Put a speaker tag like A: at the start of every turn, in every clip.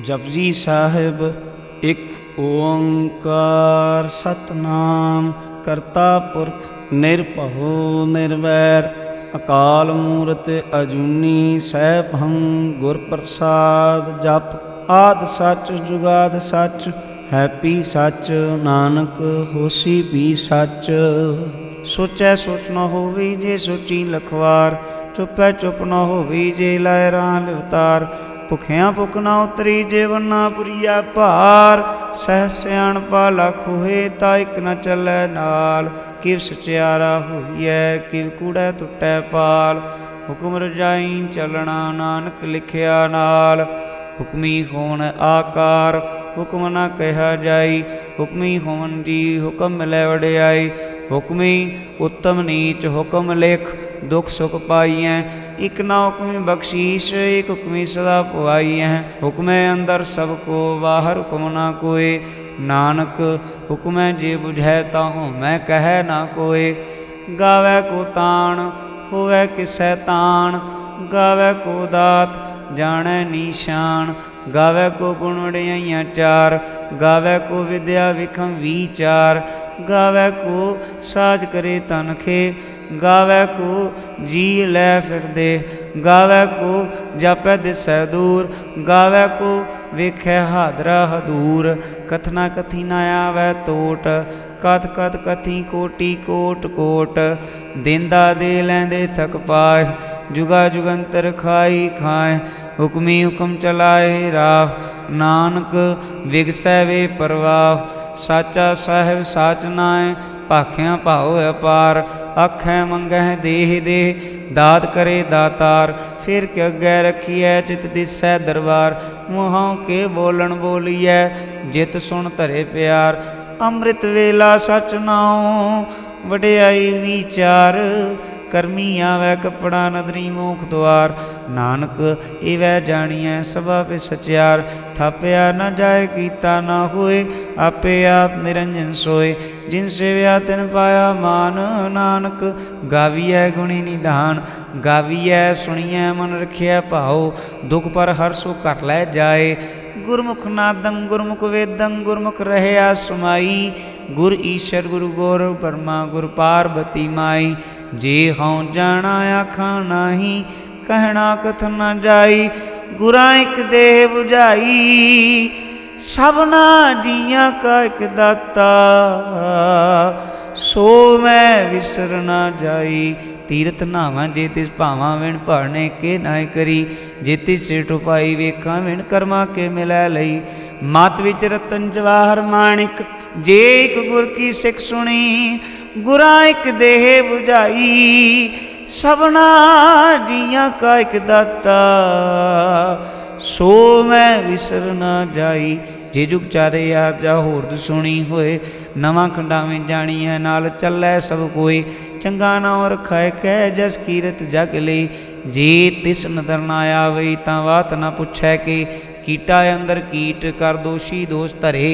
A: जपजी साहेब, एक ओंकार सतनाम, करता पुरख निरपहो निर्वैर, अकाल मूरत, अजूनी सैभं गुरप्रसाद, जप, आदि सच, जुगाद सच, हैपी सच, नानक, होसी भी सच। सोचै सोच न होवी जे सोची लखवार, चुपै चुप न होवी जे लहरा लवतार ਭੁਖਿਆਂ ਭੁਖ ਨਾ ਉਤਰੀ ਜੀਵਨ ਨਾ ਪੁਰੀਆ ਭਾਰ ਸਹਿ ਸਿਆਣਪਾ ਲਖ ਹੋਏ ਤਾਂ ਇਕ ਨ ਚੱਲੈ ਨਾਲ ਕਿਵ ਸਚਿਆਰਾ ਹੋਈਐ ਕਿਵ ਕੂੜੈ ਟੁੱਟੈ ਪਾਲ ਹੁਕਮ ਰਜਾਈ ਚੱਲਣਾ ਨਾਨਕ ਲਿਖਿਆ ਨਾਲ ਹੁਕਮੀ ਹੋਣ ਆਕਾਰ ਹੁਕਮ ਨਾ ਕਹਿਆ ਜਾਈ ਹੁਕਮੀ ਹੋਵਨ ਜੀ ਹੁਕਮ ਮਿਲੈ ਵਡਿਆਈ हुक्मी उत्तम नीच हुक्म लेख, दुख सुख पाई है एक ना हुक्मी बख्शीश एक हुक्मी सदा पुआइए हुक्मे अंदर सबको, बाहर हुक्म ना कोय नानक, हुक्मे जे बुझैता हूँ मैं कह ना कोय गावे को तान होवे किसै तान गावे को दात जाने निशान गावे को गुण वड़ियाइया चार गावे को विद्या विखम विचार गावे को साज करे तनखे गावे को जी लै फिर दे गावे को जप दिसै दूर गावे को वेखै हादरा हदूर कथना कथी ना आवे तोट कथ कथ कथी कोटि कोट कोट देंदा दे लेंदे थक पाए जुगा जुगंतर खाई खाए ਹੁਕਮੀ ਹੁਕਮ ਚਲਾਏ ਰਾਹ ਨਾਨਕ ਵਿਗਸੈ ਵੇ ਪਰਵਾਹ ਸਾਚਾ ਸਾਹਿਬ ਸਾਚ ਨਾਏ ਭਾਖਿਆਂ ਭਾਉ ਅਪਾਰ ਆਖੈ ਮੰਗਹਿ ਦੇਹ ਦੇ ਦਾਤ ਕਰੇ ਦਾਤਾਰ ਫਿਰ ਕਿ ਅੱਗੇ ਰਖੀਐ ਚਿਤ ਦਿਸੈ ਦਰਬਾਰ ਮੋਹਾਂ ਕੇ ਬੋਲਣ ਬੋਲੀਐ ਜਿਤ ਸੁਣ ਧਰੇ ਪਿਆਰ ਅੰਮ੍ਰਿਤ ਵੇਲਾ ਸਚ ਨਾਉ ਵਡਿਆਈ ਵਿਚਾਰ ਕਰਮੀ ਆਵੈ ਕਪੜਾ ਨਦਰੀ ਮੋਖ ਦੁਆਰ ਨਾਨਕ ਇਵੈ ਜਾਣੀਐ ਸਭਾ ਵਿ ਸਚਿਆਰ ਥਾਪਿਆ ਨ ਜਾਏ ਕੀਤਾ ਨਾ ਹੋਏ ਆਪੇ ਆਪ ਨਿਰੰਜਨ ਸੋਏ ਜਿਨ ਸੇਵਿਆ ਤਿਨ ਪਾਇਆ ਮਾਨ ਨਾਨਕ ਗਾਵੀਐ ਗੁਣੀ ਨਿਧਾਨ ਗਾਵੀਐ ਸੁਣੀਐ ਮਨ ਰਖਿਆ ਭਾਉ ਦੁਖ ਪਰ ਹਰ ਸੋ ਘਟ ਲੈ ਜਾਏ ਗੁਰਮੁਖ ਨਾਦੰ ਗੁਰਮੁਖ ਵੇਦੰ ਗੁਰਮੁਖ ਰਹਿਆ ਸਮਾਈ गुर ईश्वर गुरु गौरव परमा गुर पार्वती माई। जे हौ जाना आखा नाही कहना कथ न जाई। गुरा एक देह बुझाई सबना जिया का एक दाता। सो मैं विसर ना जाई। तीर्थ नाव जे तिस भावा विण भरने के ना करी। जेति सेठ उपाई वेखा विण करमा के मिलै लई। मात विच रतन जवाहर माणिक जे एक गुर की सिख सुनी, गुरा एक देह बुझाई, सबना जिया का एक दाता। सो मैं विसर ना जाई, जे जुग चारे यार जा होर सुनी होए। नवा खंडावे जानी है नाल चल सब कोई। चंगा ना और खै कह जस कीरत जग ले। जे तिस नदर ना आवे, ता वात ना पुछे के कीटा अंदर कीट कर दोषी दोष धरे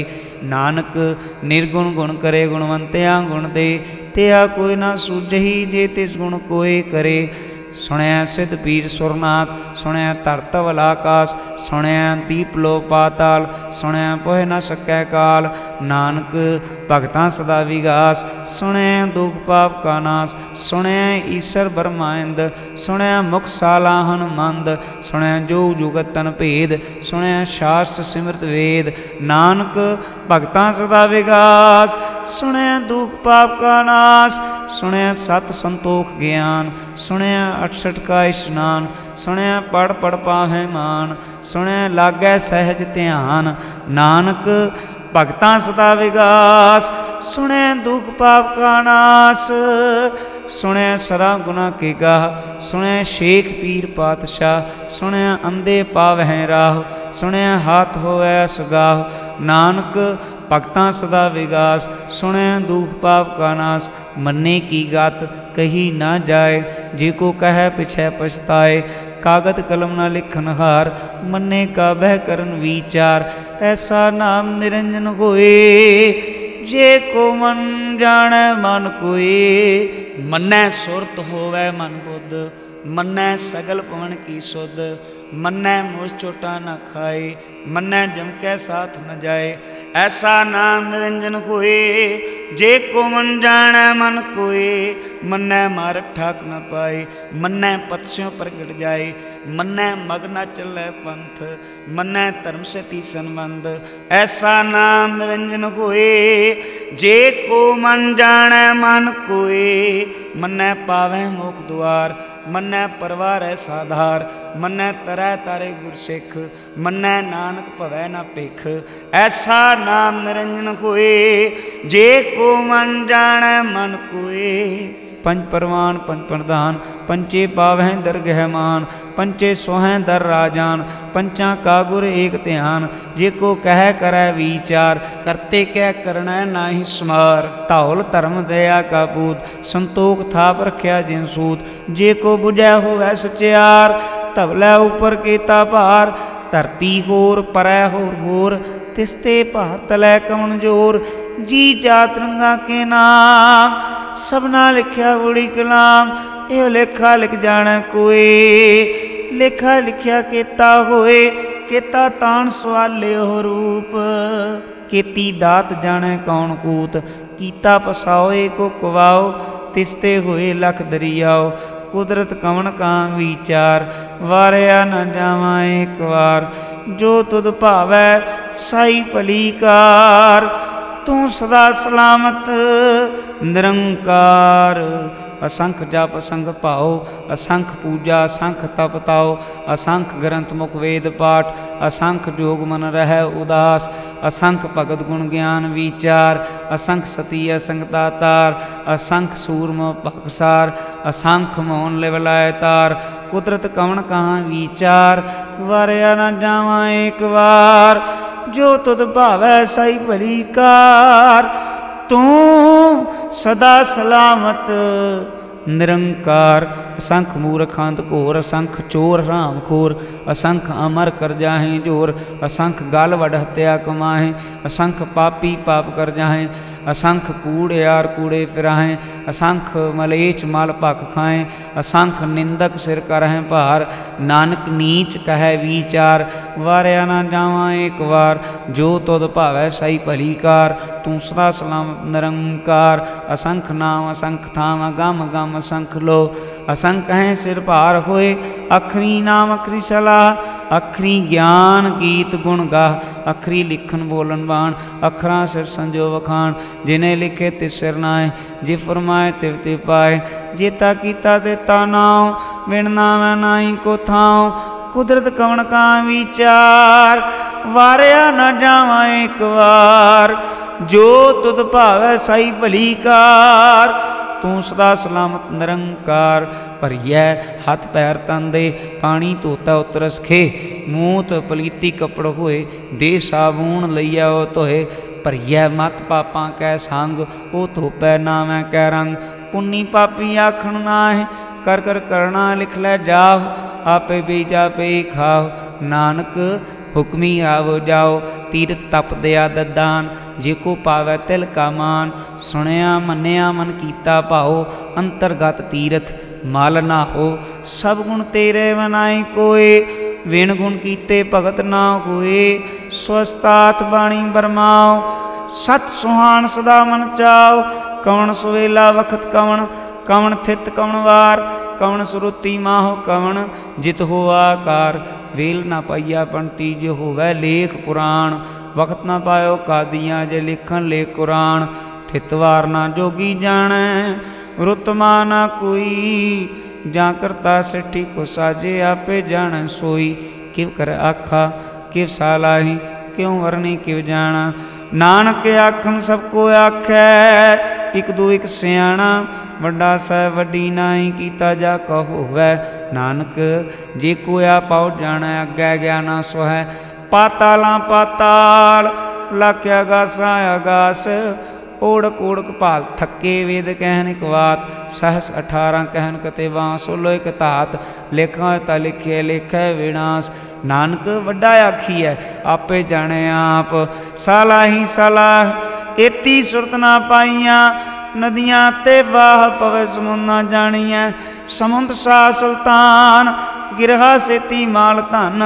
A: नानक निर्गुण गुण करे गुणवंतया गुण दे त्या कोई ना सूझही जे तिस गुण कोय करे ਸੁਣਿਆ ਸਿਧ ਪੀਰ ਸੁਰਨਾਥ ਸੁਣਿਆ ਧਰਤਵਲ ਆਕਾਸ ਸੁਣਿਆ ਦੀਪ ਲੋ ਪਾਤਾਲ ਸੁਣਿਆ ਪੋਹਿ ਨ ਸਕੈ ਕਾਲ ਨਾਨਕ ਭਗਤਾਂ ਸਦਾ ਵਿਗਾਸ ਸੁਣਿਆ ਦੁਖ ਪਾਪ ਕਾ ਨਾਸ ਸੁਣਿਆ ਈਸ਼ਰ ਬਰਮਾਇੰਦ ਸੁਣਿਆ ਮੁਖ ਸਾਲਾਹਨ ਮੰਦ ਸੁਣਿਆ ਜੋ ਜੁਗਤ ਤਨ ਭੇਦ ਸੁਣਿਆ ਸ਼ਾਸਤਰ ਸਿਮਰਤ ਵੇਦ ਨਾਨਕ ਭਗਤਾਂ ਸਦਾ ਵਿਗਾਸ ਸੁਣਿਆ ਦੁਖ ਪਾਪ ਕਾ ਨਾਸ ਸੁਣਿਆ ਸਤ ਸੰਤੋਖ ਗਿਆਨ ਸੁਣਿਆ 68 ਕਾ ਇਸ਼ਨਾਨ ਸੁਣਿਆ ਪੜ ਪੜ ਪਾਹੈ ਮਾਨ ਸੁਣਿਆ ਲਾਗੈ ਸਹਿਜ ਧਿਆਨ ਨਾਨਕ ਭਗਤਾਂ ਸਦਾ ਵਿਗਾਸ ਸੁਣਿਆ ਦੁਖ ਪਾਪ ਕਾ ਨਾਸ ਸੁਣਿਆ ਸਰਾ ਗੁਨਾ ਕੀ ਗਾਹ ਸੁਣਿਆ ਸ਼ੇਖ ਪੀਰ ਪਾਤਸ਼ਾਹ ਸੁਣਿਆ ਅੰਦੇ ਪਾਵਹਿ ਰਾਹ ਸੁਣਿਆ ਹਾਥ ਹੋਵੇ ਸੁਗਾਹ ਨਾਨਕ ਭਗਤਾਂ ਸਦਾ ਵਿਗਾਸ ਸੁਣਿਆ ਦੁਖ ਪਾਪ ਕਾ ਨਾਸ ਮੰਨੇ ਕੀ ਗਤ ਕਹੀ ਨਾ ਜਾਏ ਜੇ ਕੋ ਕਹੈ ਪਿਛੈ ਪਛਤਾਏ ਕਾਗਦ ਕਲਮ ਨਾ ਲਿਖਨ ਹਾਰ ਮੰਨੇ ਕਾ ਬਹਿ ਕਰਨ ਵਿਚਾਰ ਐਸਾ ਨਾਮ ਨਿਰੰਜਨ ਹੋਏ ਜੇ ਕੋ ਮਨ ਜਾਣੈ ਮਨ ਕੋਏ ਮੰਨੈ ਸੁਰਤ ਹੋਵੇ ਮਨ ਬੁੱਧ ਮੰਨੈ ਸਗਲ ਪਵਨ ਕੀ ਸੁਧ मन्ने मोह चोटा न खाए, मन्ने जमकै साथ न जाए। ऐसा नाम निरंजन होए, जे को मन जाने मन कोए। मन्ने मारक ठाक न पाए, मन्ने पत्स्यों पर गिर जाए। मन्ने मग न चल पंथ, मन्ने धर्म सती संबंध। ऐसा नाम निरंजन होए, जे को मन जाने मन कोए। मन्ने पावे मुख द्वार ਮੰਨੈ ਪਰਵਾਰੈ ਸਾਧਾਰ ਮੰਨੈ ਤਰੈ ਤਾਰੇ ਗੁਰ ਸਿੱਖ ਮੰਨੈ ਨਾਨਕ ਭਵੈ ਨਾ ਭਿਖ ਐਸਾ ਨਾਮ ਨਿਰੰਜਨ ਹੋਏ ਜੇ ਕੋ ਮਨ ਜਾਣੈ ਮਨ ਕੋਏ पंच परवान, पंच प्रधान, पंचे पावहें दर गहमान, पंचे सोहें दर राजान, पंचा कागुर एक ध्यान, जे को कह कर विचार, करते कह करण नाही समार। ताहुल धर्म दया का पूत, संतोख थाप रख्या जिन सूत, जे को बुझै होवै सचार तबलै ऊपर केता भार, धरती होर परय होर होर तिस्ते भारत लै कौन ज़ोर ਜੀ ਜਾਤ ਰੰਗਾ ਕੇ ਨਾਮ ਸਭਨਾ ਲਿਖਿਆ ਬੁੜੀ ਕਲਾਮ ਇਹ ਲੇਖਾ ਲਿਖ ਜਾਣਾ ਕੋਈ ਲੇਖਾ ਲਿਖਿਆ ਕੀਤਾ ਹੋਏ ਕੀਤਾ ਤਾਣ ਸਵਾਲਿਓ ਰੂਪ ਕੀਤੀ ਦਾਤ ਜਾਣੈ ਕੌਣ ਕੂਤ ਕੀਤਾ ਪਸਾਓਏ ਕੋ ਕਵਾਓ ਤਿਸਤੇ ਹੋਏ ਲਖ ਦਰਿਆਓ ਕੁਦਰਤ ਕਵਣ ਕਾਂ ਵਿਚਾਰ ਵਾਰਿਆ ਨਾ ਜਾਵਾਂ ਇੱਕ ਵਾਰ ਜੋ ਤੁਧ ਭਾਵੈ ਸਾਈ ਭਲੀਕਾਰ तू सदा सलामत निरंकार असंख जप असंख पाओ असंख पूजा असंख तप ताओ असंख ग्रंथ मुख वेद पाठ असंख जोग मन रह उदास असंख भगत गुण ज्ञान विचार असंख सती असंगता तार असंख सूरम पकसार असंख मौन लिवलाय तार कुदरत कवन कहाँ विचार वर न जावा एक बार जो तुद भावै साई भली कार, तू सदा सलामत, निरंकार। असंख मूर्ख अंत घोर, असंख चोर राम खोर असंख अमर कर जाहें ज़ोर, असंख गाल वड हत्या कमाहें, असंख पापी पाप कर जाहें। असंख कूड़े यार कूड़े फिराहें, असंख मलेच माल पख खाएँ, असंख निंदक सिर करहें भार, नानक नीच कह विचार वारया ना जावा एक बार जो तुद भावै सही भली कार तू सदा सलाम निरंकार, असंख नाम असंख थाम, गम गम असंख लो, असंख हैं सिर भार होए, अखरी नाम अखरी सलाह ਅਖਰੀ ਗਿਆਨ ਗੀਤ ਗੁਣ ਗਾ ਅਖਰੀ ਲਿਖਣ ਬੋਲਣ ਬਾਣ ਅਖਰਾਂ ਸਿਰ ਸੰਜੋ ਵਖਾਣ ਜਿਨੇ ਲਿਖੇ ਤੇ ਸਿਰ ਨਾਏ ਜੇ ਫਰਮਾਏ ਤਿਵ ਤੇ ਪਾਏ ਜੇਤਾ ਕੀਤਾ ਤੇ ਤਾ ਨਾਉ ਬਿਨ ਨਾਮੈ ਨਾਹੀ ਕੋ ਥਾਉ ਕੁਦਰਤ ਕਵਣ ਕਾ ਵਿਚਾਰ ਵਾਰਿਆ ਨਾ ਜਾਵਾਂ ਇੱਕ ਵਾਰ ਜੋ ਤੁਧ ਭਾਵੈ ਸਾਈ ਭਲੀ ਕਾਰ ਤੂੰ ਸਦਾ ਸਲਾਮਤ ਨਿਰੰਕਾਰ ਭਰੀਐ ਹੱਥ ਪੈਰ ਤਨ ਦੇ ਪਾਣੀ ਧੋਤਾ ਉਤਰਸ ਖੇ ਮੂਤ ਪਲੀਤੀ ਕਪੜ ਹੋਏ ਦੇ ਸਾਬੂਨ ਲਈਆ ਉਹ ਧੋਏ ਭਰੀਐ ਮਤ ਪਾਪਾਂ ਕੈ ਸੰਗ ਉਹ ਧੋਪੈ ਨਾਵੇਂ ਕੈ ਰੰਗ ਪੁੰਨੀ ਪਾਪੀ ਆਖਣ ਨਾਹਿ ਕਰ ਕਰ ਕਰਣਾ ਲਿਖ ਲੈ ਜਾਹ ਆਪੇ ਬੀਜਾ ਪੇ ਖਾਹ ਨਾਨਕ ਹੁਕਮੀ ਆਵ ਜਾਓ ਤੀਰ ਤਪ ਦਿਆ ਦਦਾਨ ਜੇ ਕੋ ਪਾਵੈ ਤਿਲ ਕਾ ਮਾਨ ਸੁਣਿਆ ਮੰਨਿਆ ਮਨ ਕੀਤਾ ਭਾਉ ਅੰਤਰਗਤ ਤੀਰਥ ਮਲ ਨਾ ਹੋ ਸਭ ਗੁਣ ਤੇਰੇ ਮਨਾਈ ਕੋਏ ਵਿਣ ਗੁਣ ਕੀਤੇ ਭਗਤ ਨਾ ਹੋਏ ਸਵਸਤਾਤ ਬਾਣੀ ਬਰਮਾਓ ਸਤ ਸੁਹਾਨ ਸਦਾ ਮਨ ਚਾਓ ਕਵਣ ਸੁਵੇਲਾ ਵਖਤ ਕਵਣ ਕਵਣ ਥਿਤ ਕਵਣ ਵਾਰ ਕਵਣ ਸੁਰਤੀ ਮਾਹੁ ਕਵਣ ਜਿਤ ਹੋ ਆਕਾਰ ਵੇਲ ਨਾ ਪਾਈਆ ਪੰਤੀ ਜੋ ਹੋਵੇ ਲੇਖ ਪੁਰਾਣ ਵਖਤ ਨਾ ਪਾਇਓ ਕਾਦੀਆਂ ਜੇ ਲਿਖਣ ਲੇ ਕੁਰਾਨ ਥਿਤਵਾਰ ਨਾ ਜੋਗੀ ਜਾਣੈ ਰੁਤਮਾ ਨਾ ਕੋਈ ਜਾਂ ਕਰਤਾ ਸਿੱਠੀ ਕੋ ਸਾਜੇ ਆਪੇ ਜਾਣੈ ਸੋਈ ਕਿਵ ਕਰ ਆਖਾ ਕਿਵ ਸਾਲਾਹੀ ਕਿਉ ਵਰਨੀ ਕਿਵ ਜਾਣਾ ਨਾਨਕ ਆਖਣ ਸਭ ਕੋ ਆਖੈ ਇਕ ਦੂ ਇਕ ਸਿਆਣਾ ਵੱਡਾ ਸਹਿ ਵੱਡੀ ਨਾਹੀ ਕੀਤਾ ਜਾ ਕਹ ਹੋਵੇ ਨਾਨਕ ਜੇ ਕੋ ਆ ਪਾਉ ਜਾਣੈ ਅੱਗੇ ਗਿਆਨਾ ਸੋਹੈ ਪਾਤਾਲਾਂ ਪਾਤਾਲ ਲਖ ਅਗਾਸਾ ਅਗਾਸ ओड़क ओड़क पाल थक्के वेद कहन कवात सहस अठारह कहन कते बां सोलो एक तात। लेखा ता लिखे, लेखै विनाश। नानक वड्डा आखी है आपे जाने आप। साला ही साला, एती सुरत ना पाइया। नदियाँ ते वाह पवे समुंद ना जानिया। समुंद सा सुल्तान, गिरहा सेती माल धन।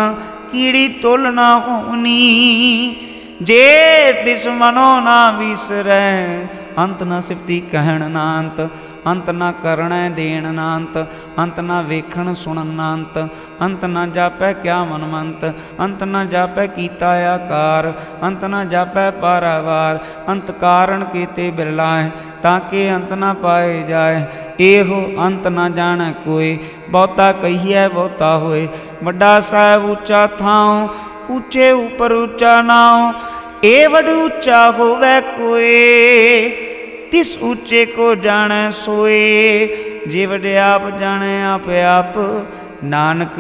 A: कीड़ी तोल होनी। ਮਨੋ ਨਾ ਵਿਸਰੈ ਅੰਤ ਨਾ ਸਿਫਤੀ ਕਹਿਣ ਨਾ ਅੰਤ ਅੰਤ ਨਾ ਕਰਣੈ ਦੇਣ ਨਾ ਅੰਤ ਅੰਤ ਨਾ ਵੇਖਣ ਸੁਣਨ ਨਾ ਅੰਤ ਅੰਤ ਨਾ ਜਾਪੈ ਕਿਆ ਮਨਮੰਤ ਅੰਤ ਨਾ ਜਾਪੈ ਕੀਤਾ ਆਕਾਰ ਅੰਤ ਨਾ ਜਾਪੈ ਪਾਰਾਵਾਰ ਅੰਤ ਕਾਰਣ ਕੀਤੇ ਬਿਰਲਾਏ ਤਾਂ ਕਿ ਅੰਤ ਨਾ ਪਾਏ ਜਾਏ ਇਹੋ ਅੰਤ ਨਾ ਜਾਣੈ ਕੋਈ ਬਹੁਤਾ ਕਹੀਐ ਬਹੁਤਾ ਹੋਏ ਵੱਡਾ ਸਾਹਿਬ ਉੱਚਾ ਥਾਉ ਉੱਚੇ ਉਪਰ ਉੱਚਾ ਨਾਉ ਏ ਵਡ ਉੱਚਾ ਹੋਵੇ ਕੋਏ ਤਿਸ ਉੱਚੇ ਕੋ ਜਾਣੈ ਸੋਏ ਜੇ ਵਡ ਆਪ ਜਾਣੈ ਆਪ ਆਪ ਨਾਨਕ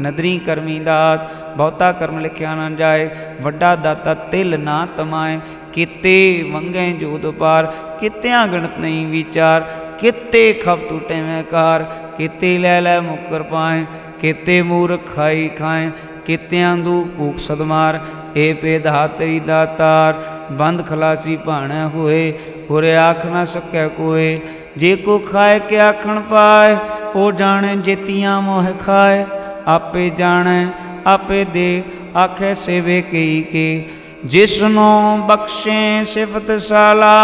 A: ਨਦਰੀ ਕਰਮੀ ਦਾਤ ਬਹੁਤਾ ਕਰਮ ਲਿਖਿਆ ਨਾ ਜਾਏ ਵੱਡਾ ਦਾਤਾ ਤਿਲ ਨਾ ਤਮਾਏ ਕਿਤੇ ਵੰਗੇ ਜੋਦ ਪਾਰ ਕਿਤਿਆਂ ਗਣਤ ਨਹੀਂ ਵਿਚਾਰ ਕਿਤੇ ਖਬ ਟੂਟੇ ਮੈਂ ਕਾਰ ਕਿਤੇ ਲੈ ਲੈ ਮੁਕਰ ਪਾਏ ਕਿਤੇ ਮੂਰਖ ਖਾਈ ਖਾਏ ਕਿਤਿਆਂ ਦੂ ਭੂਖ ਸਦਮਾਰ ਏ ਪੇਧਾ ਤੇਰੀ ਦਾਤਾਰ ਬੰਦ ਖਲਾਸੀ ਭਾਣਾ ਹੋਏ ਹੋਰੇ ਆਖ ਨਾ ਸਕੈ ਕੋਏ ਜੇ ਕੋ ਖਾਏ ਕੇ ਆਖਣ ਪਾਏ ਉਹ ਜਾਣੇ ਜੇਤੀਆਂ ਮੋਹ ਖਾਏ ਆਪੇ ਜਾਣੈ ਆਪੇ ਦੇ ਆਖੇ ਸੇਵੇ ਕਈ ਕੇ ਜਿਸਨੋ ਬਖਸ਼ੇ ਸਿਫਤ ਸਾਲਾ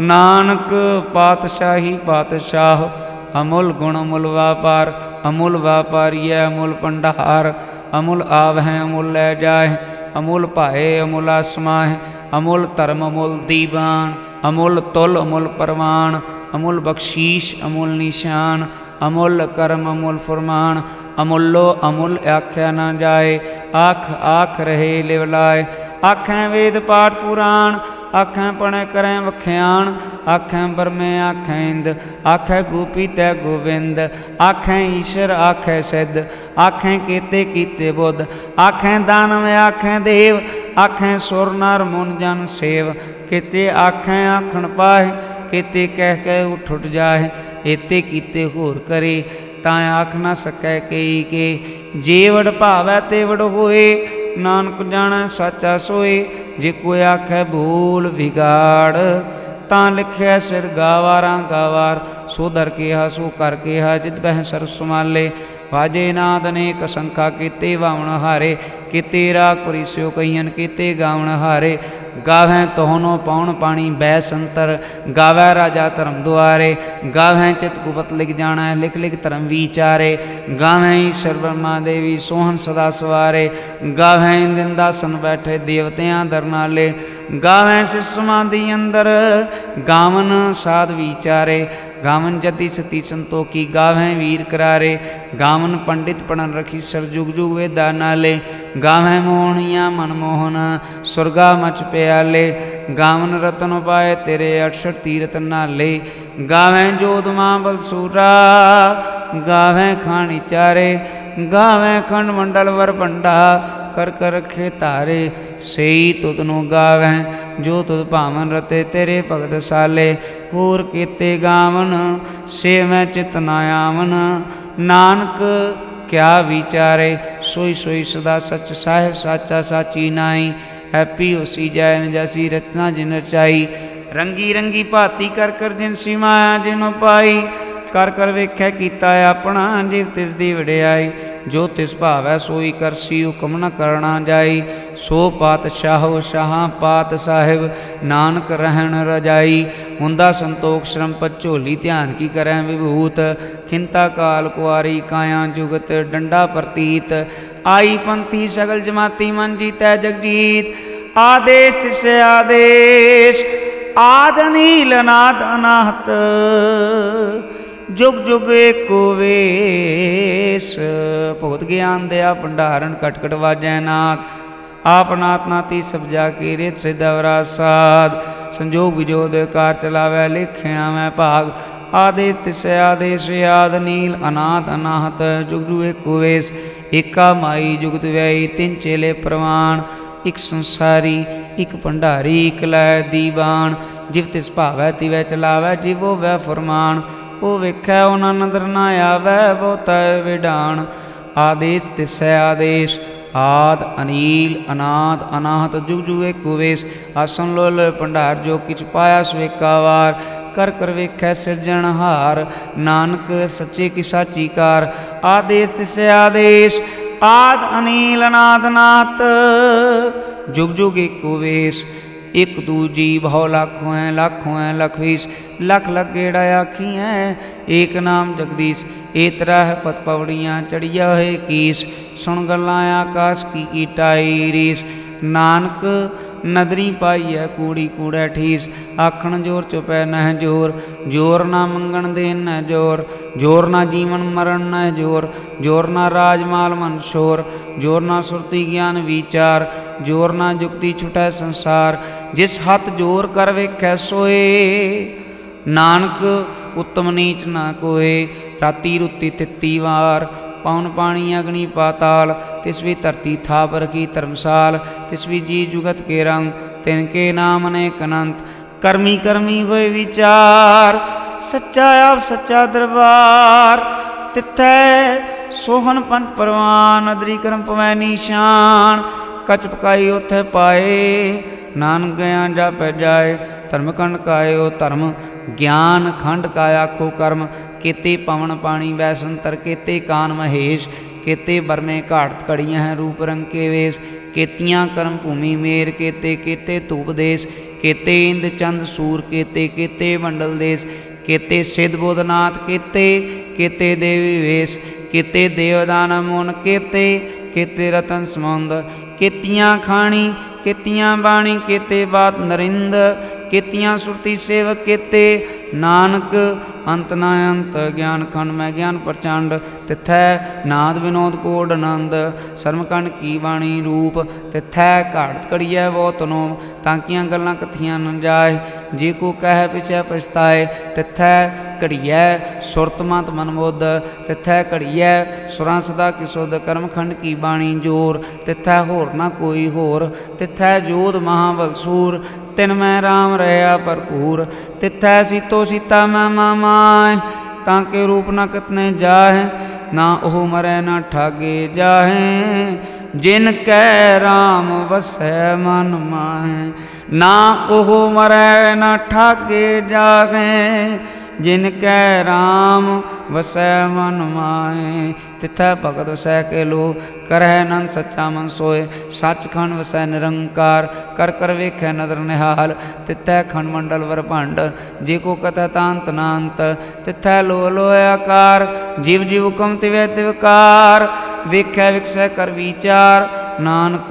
A: ਨਾਨਕ ਪਾਤਸ਼ਾਹੀ ਪਾਤਸ਼ਾਹ ਅਮੁੱਲ ਗੁਣ ਅਮੁੱਲ ਵਾਪਾਰ अमूल व्यापारी है, अमूल पंडहार अमूल आव हैं, अमूल ले जाए, अमूल पाए अमूल आसमा है अमूल धर्म, अमूल दीवान, अमूल तुल, अमूल परवान, अमूल बख्शीश, अमूल निशान, अमूल कर्म, अमूल फुरमान, अमूलो अमूल आख्या न जाए, आख आख रहे लिवलाए, आखें वेद पाठ पुराण ਆਖੈ ਪਣੈ ਕਰੈ ਵਖਿਆਣ ਆਖੈ ਬਰਮੇ ਆਖੈ ਇੰਦ ਆਖੈ ਗੋਪੀ ਤੈ ਗੋਵਿੰਦ ਆਖੈ ਈਸ਼ਰ ਆਖੈ ਸਿੱਧ ਆਖੈ ਕੀਤੇ ਕੀਤੇ ਬੁੱਧ ਆਖੈ ਦਾਨਵ ਆਖੈ ਦੇਵ ਆਖੈ ਸੁਰ ਨਰ ਮੁਨ ਜਨ ਸੇਵ ਕੀਤੇ ਆਖੈ ਆਖਣ ਪਾਏ ਕੀਤੇ ਕਹਿ ਕਹਿ ਉਠ ਉਠ ਜਾਏ ਏਤੇ ਕੀਤੇ ਹੋਰ ਕਰੇ ਤਾਂ ਆਖ ਨਾ ਸਕੈ ਕਈ ਕੇ ਜੀਵੜ ਭਾਵੈ ਤੇ ਵੜ ਹੋਏ ਨਾਨਕ ਜਾਣੈ ਸਾਚਾ ਸੋਏ ਜੇ ਕੋਈ ਆਖੈ ਭੂਲ ਵਿਗਾੜ ਤਾਂ ਲਿਖਿਆ ਸਿਰ ਗਾਵਾਰਾਂ ਗਾਵਾਰ ਸੋ ਦਰ ਹਾ ਸੋ ਕਰ ਹਾ ਜਿਤ ਬਹਿ ਸਰ ਸਮਾਲੇ ਵਾਜੇ ਨਾਦ ਅਨੇਕ ਸੰਖਾ ਕੀਤੇ ਵਾਵਣ ਹਾਰੇ ਕੀਤੇ ਰਾਗ ਪਰਿਸਿਓ ਕਈਨ ਕੀਤੇ ਗਾਵਣ ਹਾਰੇ गावें तोहनो पौन पानी बै संतर गावे राजा धर्म दुआरे, गावें चित कुपत लिख जाना है लिख लिख धर्म विचारे, गावें ईश्वर ब्रह्मा देवी सोहन सदा सवारे, गावें दिन दासन बैठे देवतियाँ दरनाले गावें सिस्मा दी अंदर, गावन साध विचारे गावन जति सती संतो की गावें वीर करारे। गावन पंडित पढ़न रखी सर जुग जुग वे दानाले गावें मोहनिया मनमोहन स्वर्गा मच प्याले। गावन रतन पाए तेरे अठसठ तीरथ नाले। गावें जोधमा बलसूरा गावें खानी चारे। गावें खंड मंडल वर पंडा कर कर रखे तारे। सही तुतनु गावें, जो तुद पावन रते तेरे भगत साले। ਹੋਰ ਕੀਤੇ ਗਾਵਨ ਸੇ ਮੈਂ ਚਿਤ ਨਾ ਆਵਨ ਨਾਨਕ ਕਿਆ ਵਿਚਾਰੇ ਸੋਈ ਸੋਈ ਸਦਾ ਸਚ ਸਾਹਿਬ ਸਾਚਾ ਸਾਚੀ ਨਾਈ ਹੈਪੀ ਹੋਸੀ ਜੈ ਨ ਜੈਸੀ ਰਚਨਾ ਜਿਨ ਰਚਾਈ ਰੰਗੀ ਰੰਗੀ ਭਾਤੀ ਕਰ ਕਰ ਜਿਨ ਸੀ ਮਾਇਆ ਜਿਨ ਪਾਈ ਕਰ ਕਰ ਵੇਖੈ ਕੀਤਾ ਆਪਣਾ ਜਿਵ ਤਿਸ ਦੀ ਵਡਿਆਈ ਜੋ ਤਿਸ ਭਾਵੈ ਸੋਈ ਕਰਸੀ ਹੁਕਮ ਨ ਕਰਣਾ ਜਾਈ ਸੋ ਪਾਤਸ਼ਾਹੋ ਸ਼ਾਹਾਂ ਪਾਤ ਸਾਹਿਬ ਨਾਨਕ ਰਹਿਣ ਰਜਾਈ ਹੁੰਦਾ ਸੰਤੋਖ ਸ਼ਰਮ ਝੋਲੀ ਧਿਆਨ ਕੀ ਕਰੈ ਵਿਭੂਤ ਖਿੰਤਾ ਕਾਲ ਕੁਆਰੀ ਕਾਇਆ ਜੁਗਤ ਡੰਡਾ ਪ੍ਰਤੀਤ ਆਈ ਪੰਥੀ ਸਗਲ ਜਮਾਤੀ ਮਨ ਜੀਤੈ ਜਗਜੀਤ ਆਦੇਸ਼ ਤਿਸ ਆਦੇਸ਼ ਆਦ ਨੀਲ ਨਾਦ ਅਨਾਹਤ ਜੁਗ ਜੁਗ ਏਕੋ ਵੇਸ ਭਗਤ ਗਿਆਨ ਦਿਆ ਭੰਡਾਰਨ ਕਟਕਟ ਵਾਜੈ ਨਾਥ ਆਪ ਨਾਤ ਨਾਤੀ ਸਭ ਜਾ ਕੇ ਰਿਤ ਸਿਦਵਰਾ ਸਾਧ ਸੰਜੋਗ ਵਿਜੋਦ ਕਾਰ ਚਲਾਵੇ ਲਿਖਿਆ ਮੈਂ ਭਾਗ ਆਦੇਸ ਤਿਸ ਆਦੇਸ ਆਦ ਨੀਲ ਅਨਾਥ ਅਨਾਹਤ ਜੁਗ ਜੁਗ ਏਕੋ ਵੇਸ ਏਕਾ ਮਾਈ ਜੁਗਤ ਵੈਈ ਤਿੰਨ ਚੇਲੇ ਪ੍ਰਵਾਨ ਇਕ ਸੰਸਾਰੀ ਇਕ ਭੰਡਾਰੀ ਇਕ ਲੈ ਦੀਵਾਨ ਜਿਵ ਤਿਸ ਭਾਵੈ ਤਿਵੈ ਚਲਾਵੇ ਜਿਵੋ ਵੈ ਫਰਮਾਨ ਉਹ ਵੇਖੈ ਉਹਨਾਂ ਨਦਰ ਨਾ ਆਵੈ ਬਹੁਤਾ ਵਿਡਾਨ ਆਦੇਸ਼ ਤਿਸੈ ਆਦੇਸ਼ ਆਦ ਅਨੀਲ ਅਨਾਦ ਅਨਾਹਤ ਜੁਗ ਜੁਗ ਏਕ ਵੇਸ ਆਸਨ ਲੋਲ ਭੰਡਾਰ ਜੋ ਕਿਛ ਪਾਇਆ ਸੋ ਏਕਾ ਵਾਰ ਕਰ ਕਰ ਵੇਖੈ ਸਿਰਜਣਹਾਰ ਨਾਨਕ ਸੱਚੇ ਕੀ ਸਾਚੀ ਕਾਰ ਆਦੇਸ ਤਿਸ ਆਦੇਸ਼ ਆਦ ਅਨੀਲ ਨਾਦ ਨਾਤ ਜੁਗ ਜੁਗ ਏਕੋ ਵੇਸ ਇਕ ਦੂਜੀ ਭਉ ਲੱਖ ਹੋਐ ਲੱਖ ਹੋਐ ਲਖ ਵੀਸ ਲਖ ਲਖ ਗੇੜਾ ਆਖੀਐ ਏਕ ਨਾਮ ਜਗਦੀਸ਼ ਏਤਰਾ ਹੈ ਪਤ ਪਵੜੀਆਂ ਚੜੀਆ ਹੋਏ ਕੀਸ ਸੁਣ ਗੱਲਾਂ ਆਕਾਸ਼ ਕੀ ਕੀਟਾਈ ਰੀਸ ਨਾਨਕ ਨਦਰੀ ਪਾਈਐ ਕੂੜੀ ਕੂੜੈ ਠੀਸ ਆਖਣ ਜੋਰ ਚੁਪੈ ਨਹਿ ਜੋਰ ਜੋਰ ਨਾ ਮੰਗਣ ਦੇਨ ਨਹਿ ਜੋਰ ਜੋਰ ਨਾ ਜੀਵਨ ਮਰਨ ਨਹਿ ਜੋਰ ਜੋਰ ਨਾ ਰਾਜ ਮਾਲ ਮਨ ਸ਼ੋਰ ਜੋਰ ਨਾ ਸੁਰਤੀ ਗਿਆਨ ਵਿਚਾਰ ਜੋਰ ਨਾ ਜੁਗਤੀ ਛੁਟੈ ਸੰਸਾਰ ਜਿਸ ਹੱਥ ਜੋਰ ਕਰ ਵੇਖੈ ਸੋਏ ਨਾਨਕ ਉਤਮ ਨੀਚ ਨਾ ਕੋਏ ਰਾਤੀ ਰੁੱਤੀ ਤਿੱਤੀ ਵਾਰ ਪੌਣ ਪਾਣੀ ਅਗਨੀ ਪਾਤਾਲ ਤਿਸ ਵੀ ਧਰਤੀ ਥਾਪ ਰਖੀ ਧਰਮਸਾਲ ਤਿਸ ਵੀ ਜੀ ਜੁਗਤ ਕੇ ਰੰਗ ਤਿਨ ਕੇ ਨਾਮ ਅਨੇਕ ਅਨੰਤ ਕਰਮੀ ਕਰਮੀ ਹੋਏ ਵਿਚਾਰ ਸੱਚਾ ਆਪ ਸੱਚਾ ਦਰਬਾਰ ਤਿੱਥੈ ਸੋਹਣ ਪੰਨ ਪਰਵਾਨ ਅਦਰੀ ਕਰਮ ਪਵੈ ਨਿਸ਼ਾਨ ਕਚ ਪਕਾਈ ਉਥੇ ਪਾਏ ਨਾਨਕ ਗਿਆ ਜਾਪੈ ਜਾਏ ਧਰਮ ਕੰਡ ਕਾਇਓ ਧਰਮ ਗਿਆਨ ਖੰਡ ਕਾ ਆਖੋ ਕਰਮ ਕੀਤੇ ਪਵਨ ਪਾਣੀ ਵੈਸੰਤਰ ਕੀਤੇ ਕਾਨ ਮਹੇਸ਼ ਕੀਤੇ ਬਰਮੇ ਘਾਟ ਕੜੀਆਂ ਹੈ ਰੂਪ ਰੰਗ ਕੇ ਵੇਸ ਕੀਤੀਆਂ ਕਰਮ ਭੂਮੀ ਮੇਰ ਕੀਤੇ ਕੀਤੇ ਧੂਪ ਦੇਸ ਕੀਤੇ ਇੰਦ ਚੰਦ ਸੂਰ ਕੀਤੇ ਕੀਤੇ ਮੰਡਲ ਦੇਸ ਕੀਤੇ ਸਿਧ ਬੋਧਨਾਥ ਕੀਤੇ ਕੀਤੇ ਦੇਵੀ ਵੇਸ ਕੀਤੇ ਦੇਵਦਾਨ ਮੋਨ ਕੀਤੇ ਕੀਤੇ ਰਤਨ ਸਮੁੰਦ केतियाँ खाणी, केतियाँ बाणी, केते बात नरिंद, केतियाँ श्रुति सेव केते नानक अंत ना अंत ज्ञान खंड में ज्ञान प्रचंड, तिथै नाद विनोद कोड आनंद सरमकंड की बाणी रूप, तिथै घाट कड़िए बहुत नोम, ताकियाँ गल्लां कथियाँ न जाए जे को कह पिछे पछताए तिथै घड़ियै सुरतमत मनमोद तिथै घड़िए सुरां सदा किसुद कर्मखंड की बाणी ज़ोर तिथै होर ना कोई होर तिथै जोध महाबलसूर तिन मैं राम रहा भरपूर तिथै सीतो सीता मैं मामाए ताके रूप न कितने जाहे ना ओह मरै ना ठागे जाहे जिन कै राम बसै मन माहे ना ओहो मरै न ठाके जावे, जिनके राम वसै मन माए। तिथै भगत वसै के लो करह नंद सच्चा मन सोए। सचखंड वसै निरंकार, कर कर वेख नदर निहाल। तिथै खंड मंडल वर भंड, जी को कथ तांत नांत। तिथे लो लो आकार, जीव जीव कम तिवे तिवकार वेख विकसै कर विचार ਤਿਵੈ ਤਿਵਕਾਰ ਵੇਖੈ ਵਿਕਸੈ ਕਰ ਵਿਚਾਰ ਨਾਨਕ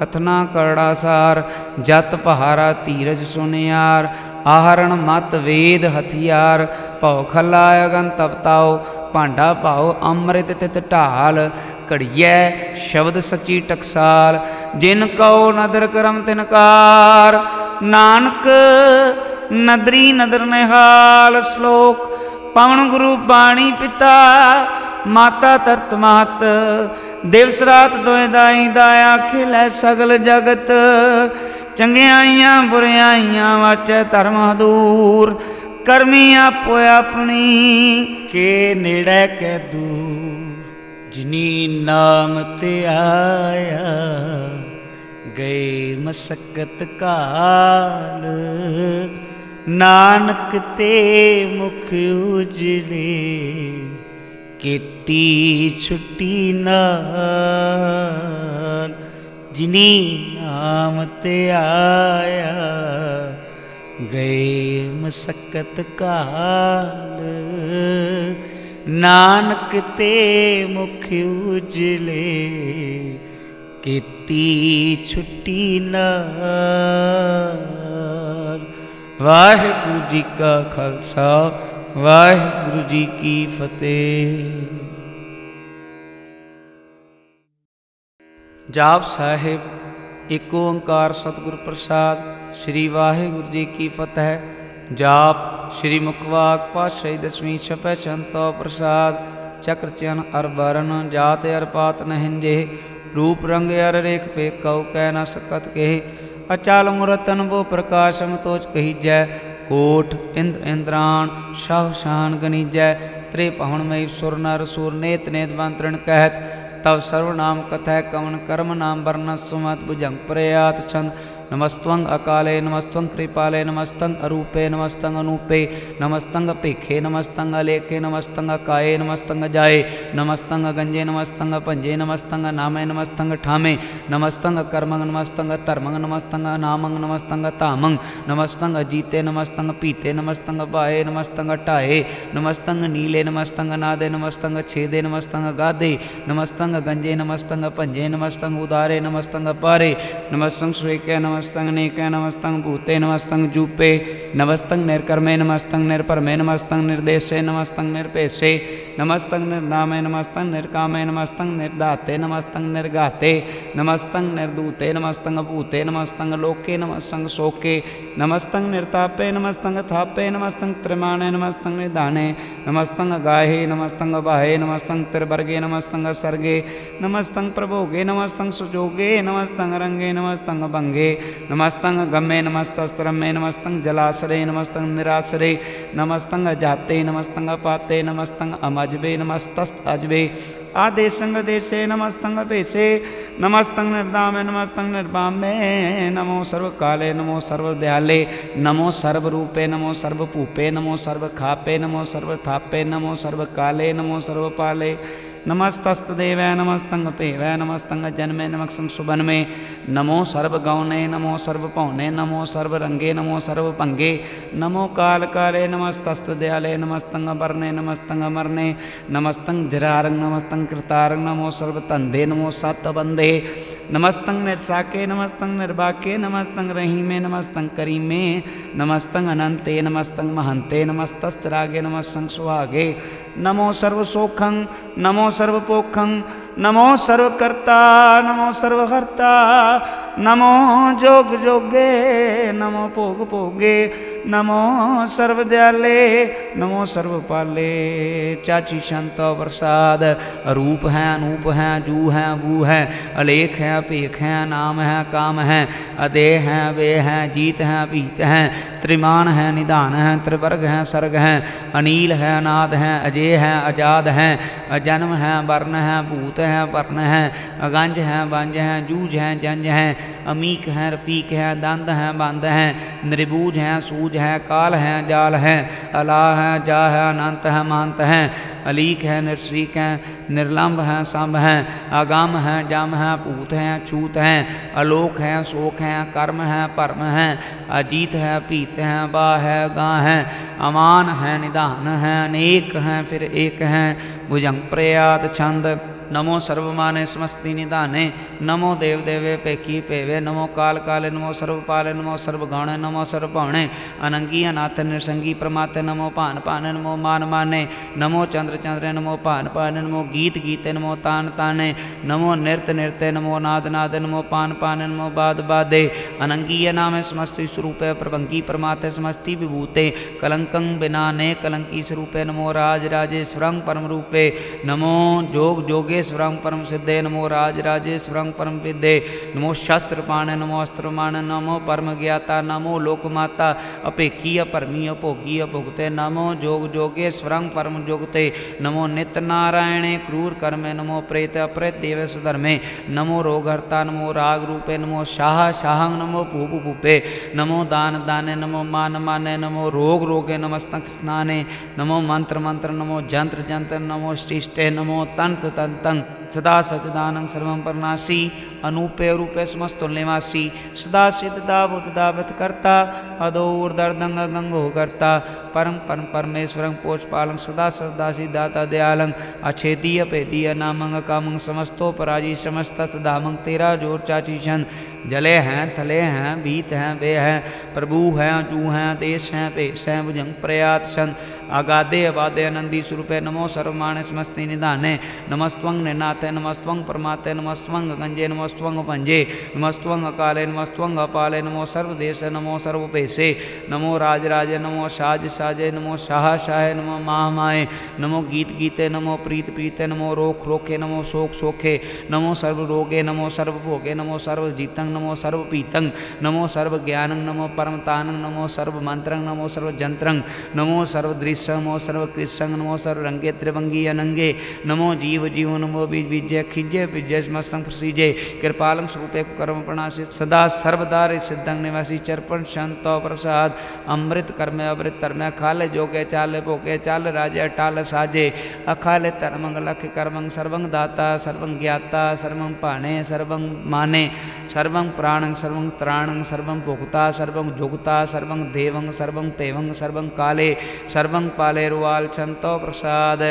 A: ਕਥਨਾ ਕਰੜਾ ਸਾਰ ਜਤ ਪਹਾਰਾ ਧੀਰਜ ਸੁਨਿਆਰ ਆਹਰਣ ਮਤ ਵੇਦ ਹਥਿਆਰ ਭਉ ਖਲਾ ਅਗਨ ਤਪਤਾਓ ਭਾਂਡਾ ਭਾਉ ਅੰਮ੍ਰਿਤ ਤਿਤ ਢਾਲ ਘੜੀਐ ਸ਼ਬਦ ਸੱਚੀ ਟਕਸਾਲ ਜਿਨ ਕਉ ਨਦਰ ਕਰਮ ਤਿਨਕਾਰ ਨਾਨਕ ਨਦਰੀ ਨਦਰ ਨਿਹਾਲ ਸ਼ਲੋਕ ਪਵਨ ਗੁਰੂ ਬਾਣੀ ਪਿਤਾ ਮਾਤਾ ਤਰਤ ਮਾਤ ਦਿਵਸ ਰਾਤ ਦੋਇ ਦਾਈ ਦਾਇਆ ਲੈ ਸਗਲ ਜਗਤ ਚੰਗਿਆਈਆਂ ਬੁਰਿਆਈਆਂ ਵਾਚੈ ਧਰਮ ਹਦੂਰ। ਕਰਮੀ ਆਪੋ ਆਪਣੀ, ਕੇ ਨੇੜੇ ਕੈ ਦੂਰ। ਜਿਨੀ ਨਾਮ ਤੇ ਆਇਆ, ਗਏ ਮਸਕਤ ਕਾਲ। ਨਾਨਕ ਤੇ ਮੁਖ ਉਜਲੇ ਕੀਤੀ ਛੁੱਟੀ ਨਾਲ ਜਿਨੀ ਨਾਮ ਤੇ ਆਇਆ ਗਏ ਮਸਕਤ ਕਾਲ ਨਾਨਕ ਤੇ ਮੁਖ ਉਜਲੇ ਕੀਤੀ ਛੁੱਟੀ ਨਾਲ ਵਾਹਿਗੁਰੂ ਜੀ ਕਾ ਖਾਲਸਾ वाहगुरु जी की फतेह। जाप साहेब, एक ओंकार सतगुर प्रसाद, श्री वाहेगुरु जी की फतेह। जाप श्री मुखवाग पातशाही दसवीं छपे चंतो प्रसाद। चक्र चन अर वरण जात अर पात नहन जे रूप रंग अर रेख पे कौ कह न सकत के अचाल मूर्तन वो प्रकाशम तोच कही जय। कोठ इंद्र इंद्राण, शाह शान गणिजय त्रिपवन मई सुर नर सुर नेत नेत मंत्रण कहत तब सर्वनाम कथय कवन कर्म नाम वर्ण सुमत भुजंग प्रयात छंद। नमस्त्वं अकाले नमस्त्वं कृपाले नमस्तं अरूपे नमस्तं अनूपे नमस्तं पेखे नमस्तं अलेखे नमस्तं काये नमस्तं जाये नमस्तं गंजे नमस्तं पंजे नमस्तं नामे नमस्तं ठामे नमस्तं कर्मंग नमस्तं धर्मंग नमस्तं नामंग नमस्तं तामंग नमस्तं जीते नमस्तं पीते नमस्तं बाहे नमस्तं टाए नमस्तं नीले नमस्तं नादे नमस्तं छेदे नमस्तं गादे नमस्तं गंजे नमस्तं पंजे नमस्तं उदारे नमस्तं पारे नमस्तं स्वेके नमस्तं नेके नमस्तंग भूते नमस्तंग जूपे। नमस्तं निर्कर्मे नमस्तंग निर्परमे नमस्तं निर्देशे नमस्तंग निर्पेशे। नमस्तं निर्नामे नमस्तं निर्कामे नमस्तं निर्दाते नमस्तं निर्गाते। नमस्तं निर्दूते नमस्तंग भूते नमस्तंग लोके नमस्तं शोके। नमस्तंग निर्तापे नमस्तंग थापे नमस्तं त्रिमाणे नमस्तंग निदाने नमस्तंग गाहे नमस्तंग बाहे नमस्तं त्रिवर्गे नमस्तंग सर्गे। नमस्तंग प्रभोगे नमस्तं सुजोगे नमस्तं रंगे नमस्तंग भंगे। नमस्तं गमे नमस्तस्त्रमे नमस्तं जलाश्रय नमस्तं निराश्रय नमस्तं जाते नमस्तं पाते नमस्तं अमजबे नमस्तस्त अजबे। आदेशंग देशे नमस्तंग पेशे नमस्तंग निर्दामे, नमस्तंग निर्वामे नमो सर्वकाले, नमो सर्वदयाले, नमो सर्वरूपे, नमो सर्वपूपे, नमो सर्वखापे, नमो सर्वथापे, नमो सर्वकाले, नमो सर्वपाले। नमस्तस्तदेव नमस्तंग पेव नमस्तंग जन्मे नमस्तंग सुबन में नमो सर्व गौने नमो सर्व पौने नमो सर्व रंगे नमो सर्व पंगे नमो काल काले नमस्तस्त दयाले नमस्तंग बरने नमस्तंग मरने नमस्तंग जरारंग नमस्तंग कृतारंग नमो सर्व तंदे नमो सत बंदे नमस्तंग निर्साके नमस्तंग निर्बाके नमस्तंग रहीमे नमस्तंग करीमे नमस्तंग अनंते नमस्तंग महंते नमस्तस्तरागे नमस्तंग सुहागे नमो सर्वसोखं, नमो सर्वपोखं नमो सर्वकर्ता, नमो सर्वहर्ता, नमो जोग जोगे, नमो भोग भोगे, नमो सर्वदयाले, नमो सर्वपाले। चाची शांत प्रसाद रूप है, अनूप है जू है बू है, अलेख है पेख है, नाम है, काम है अदे हैं वे हैं, जीत हैं पीत हैं, त्रिमान है, निदान है, त्रिवर्ग है, सर्ग है, अनिल है, अनाद है अजय है आज़ाद है, अजन्म है, वर्ण है, भूत है वर्ण हैं, अगंज हैं, बंज हैं, जूझ हैं, जंज हैं, अमीक हैं, रफीक है दंद है, बंद है निर्बूज हैं सूझ हैं, काल है, जाल हैं, अला है, जा है, अनंत है महंत हैं, अलीक है निर्श्रीक है, निर्लंब है संभ हैं अगम है, जम हैं, पूत हैं, छूत हैं, अलोक है, शोक है, कर्म है, परम है, अजीत है, पीत है, बा है, गा है, अमान हैं, निदान है, अनेक हैं, फिर एक हैं, भुजंग, प्रयात, छंद नमो सर्वमाने समस्ति निदाने, नमो देव देवे पेकी पेवे, नमो काल काले नमो सर्वपाले, नमो सर्वगौणे, नमो सर्वभौणे अनंगी, अनाथ, निसंगी, प्रमाते, नमो पान पाने, नमो मान माने, नमो चंद्र चंद्र, नमो पान पाने, नमो गीत गीते, नमो तान ताने, नमो नृत्य नृत्य, नमो नाद नाद, नमो पान पाने, नमो बाद बादे अनंगीय नाम समस्ति स्वरूपे, प्रभंगी प्रमाते समस्ति विभूते, कलंकं बिना ने कलंकी स्वरूपे, नमो राज राजेश्वरं परम रूपे नमो जोग जोगे राजेश्वरं परम सिद्धे नमो राज राजेश्वरं परम विद्ये नमो शस्त्र पाण नमो अस्त्र मान नमो परम ज्ञाता नमो लोकमाता। अपेखी अपरमी अभोगी अभुगते नमो जोग जोगेश्वरं परम जोगते। नमो नित्य नारायणे क्रूर कर्मे, नमो प्रेत अप्रेत देव सुधर्मे। नमो रोगहर्ता, नमो राग रूपे नमो शाह शाहंग नमो भूप भूपे। नमो दान दाने, नमो मान माने, नमो रोग रोगे नमस्तक स्नाने। नमो मंत्र मंत्र, नमो जंत्र जंत्र, नमो शिष्टे, नमो तंत्र तंत्र। सदा सचदानं सर्वं परनाशी अनूपे रूपे समस्तुल्यवासी सदा सिद्धदा बुद्धदावत करता अदोर्दर्दंग गंगो करता। परम परम परमेश्वरं पोषपालं सदा सदासी दाता दयालं अछेदीय पेदीय नामंग कामंग समस्तो पराजी समस्त सदामंग तेरा ज़ोर चाची शन जले हैं, थले हैं, भीत हैं, वे हैं, प्रभु हैं जू हैं, देश हैं, पेश हैं, भुजंग प्रयात सन आगादे, अबादे, आनंदी स्वरूपे नमो सर्वमाण, समस्ति निदाने नमस्त्वंग निनाथे नमस्त्वंग परमाते नमस्त्वंग गंजे नमस्त्वंग पंजे नमस्त्वंग अकाले नमस्त्वंग अपाले नमो सर्वदेश नमो सर्वपेशे नमो राज राजे नमो साज साजे नमो शाह शाहे नमो महामाए नमो गीत गीते नमो प्रीत प्रीते नमो रोख रोखे नमो शोक शोखे नमो सर्व रोगे नमो सर्व भोगे नमो सर्व जीतंग नमो सर्व पीतंग नमो सर्व ज्ञानं नमो परमतानं नमो सर्व नमो सर्व नमो सर्व दृश्य
B: नमो सर्व नमो सर्व रंगे अनंगे नमो जीव जीव नमो बीज बीजय खिजय विजय मस्तंग प्रसीजय कृपालंग स्वरूपे कर्म प्रणाशी, सदा सर्वदार सिद्धंग निवासी, चरपण शांत प्रसाद। अमृत कर्म अमृत तरम खाले जोगे चाल भोगे चाल, राजे टाल साजे। अखाले तरमंग लख कर्मंग सर्वंग दाता सर्वं ज्ञाता सर्वं पाणे सर्वं माने। सर्वं प्राणं सर्वं त्राणं सर्वं भोक्ता सर्वं जोगता सर्वं देवं सर्वं पेवं सर्वं काले। सर्वं पाले रुवाल छंतो प्रसाद।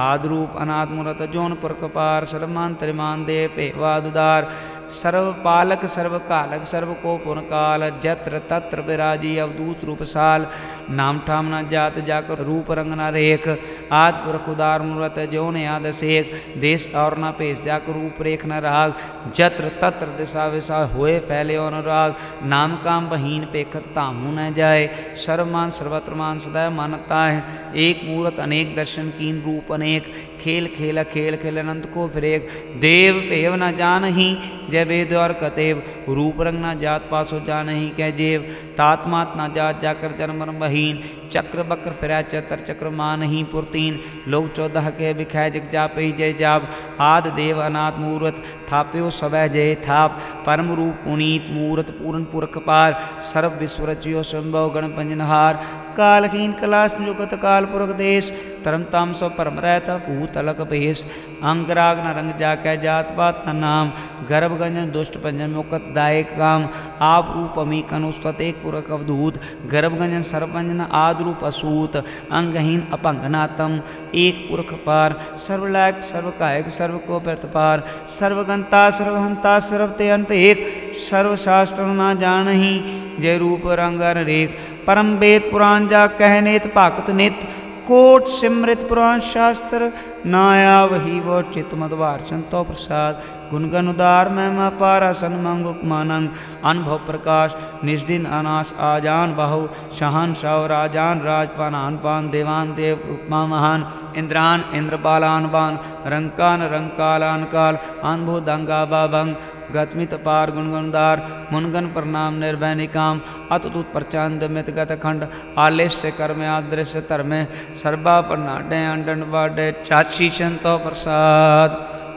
B: आद्रूप मूर्त जोन पुरखपार सर्वमान त्रिमान दे पेवादुदार। सर्वपालक, सर्वकालक सर्व को पुनकाल जत्र तत्र विराजी, अवधूत रूपसाल। नाम ठाम न जात, जाकर रूप रंग न रेख। आद पुरख उदार मूर्त, जो ने सेख। देश और न पेश, जाकर रूप रेख न राग। जत्र तत्र दिशा विशा, हुए फैले और राग। नाम काम बहीन पेखत, तामू न जाए। सर्वमान, सर्वत्र मान सदैव मानता है एक मूर्त, अनेक दर्शन कीन रूप अनेक। खेल खेल खेल खेल अनंत को फिरेक देव पेव न जान ही जय वेद और कतेव। रूप रंग न जात पासो जान ही कह जेव। तात्मात न जात जाकर जन्म बहीन। चक्र बक्र फिरा चतर चक्र मान ही पुरतीन। लोग चौदह के बिखाय जग जाप जय जाप। आद देव अनाथ मूर्त, थाप्यो सवै जय थाप। परम रूप पुनीत, मूर्त पूर्ण पुरख पार। सर्व विश्व रचियो संभव गण पंजनहार। कालहीन कलाश जुगत काल पुरख देश तरम ताम सो परम रहता भूतलक पेश अंगराग न रंग जाके जात पात न नाम, गर्भ गंजन दुष्ट पंजन मुकत दायक काम। आप रूप अमी कनुस्तत एक पुरख अवधूत, गर्भ गंजन सर्वपंजन आद रूप असूत। अंगहीन अपंगनातम एक पुरख पार। सर्वलायक, सर्वकायक सर्व को प्रतपार सर्वगंता, सर्वहंता, सर्वते अनपेक। सर्वशास्त्र न जान ही, जय रूप रंग रेख परम वेद पुराण जा कहनेत पाकत नित, कोट सिमृत पुराण शास्त्र, नाया वही वो चित मधवार संतो प्रसाद। गुणगन उदार, महिमा पारा सन्मंग उपमानंग अनुभव प्रकाश, निष्दिन अनाश, आजान बाहु। शहन शाह राजान राजपान पान देवान देव, उपमा महान। इंद्रान इंद्र बालान बान। रंकान, रंकालान काल। अनुभव दंगा बाबंग। गतमित पार गुणगुणदार, मुनगन प्रणाम निर्भय निकाम अतुत प्रचंड मित गत खंड, आलेस्य कर्म, आदृश्य धर्म, सर्वा प्रनाडे अंडन वाडे, चाची संतो प्रसाद।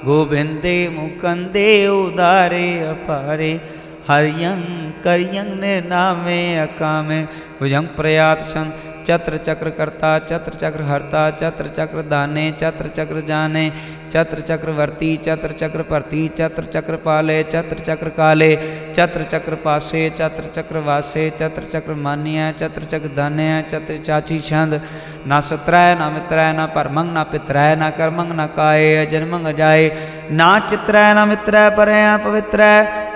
B: गोविंदे, मुकंदे, उदारे, अपारे हरियं करियं ने नामे अकामे भुजंग प्रयात सन चत्र चक्र करता चत्र चक्र हरता चत्र चक्र दाने चत्र चक्र जाने चत्र चक्र वर्ती चत्र चक्र परती चत्र चक्र पाले चत्र चक्र काले चत्र चक्र पासे चत्र चक्र वासे चत्र चक्र मान्य चत्र चक्र धन्य चत्र चाची छंद ना सत्राय ना मित्राय ना परमंग ना पित्राय ना कर्मंग ना काय अजन्मंग जाए ना चित्राय ना मित्राय पर पवित्र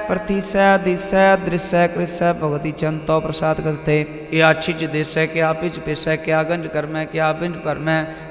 B: प्रतिशय दिशय दृश्य कृष्य भगवती चंतो प्रसाद करते। क्या अच्छी देश है क्या पिस है क्या गंज कर्म क्या बिंज परम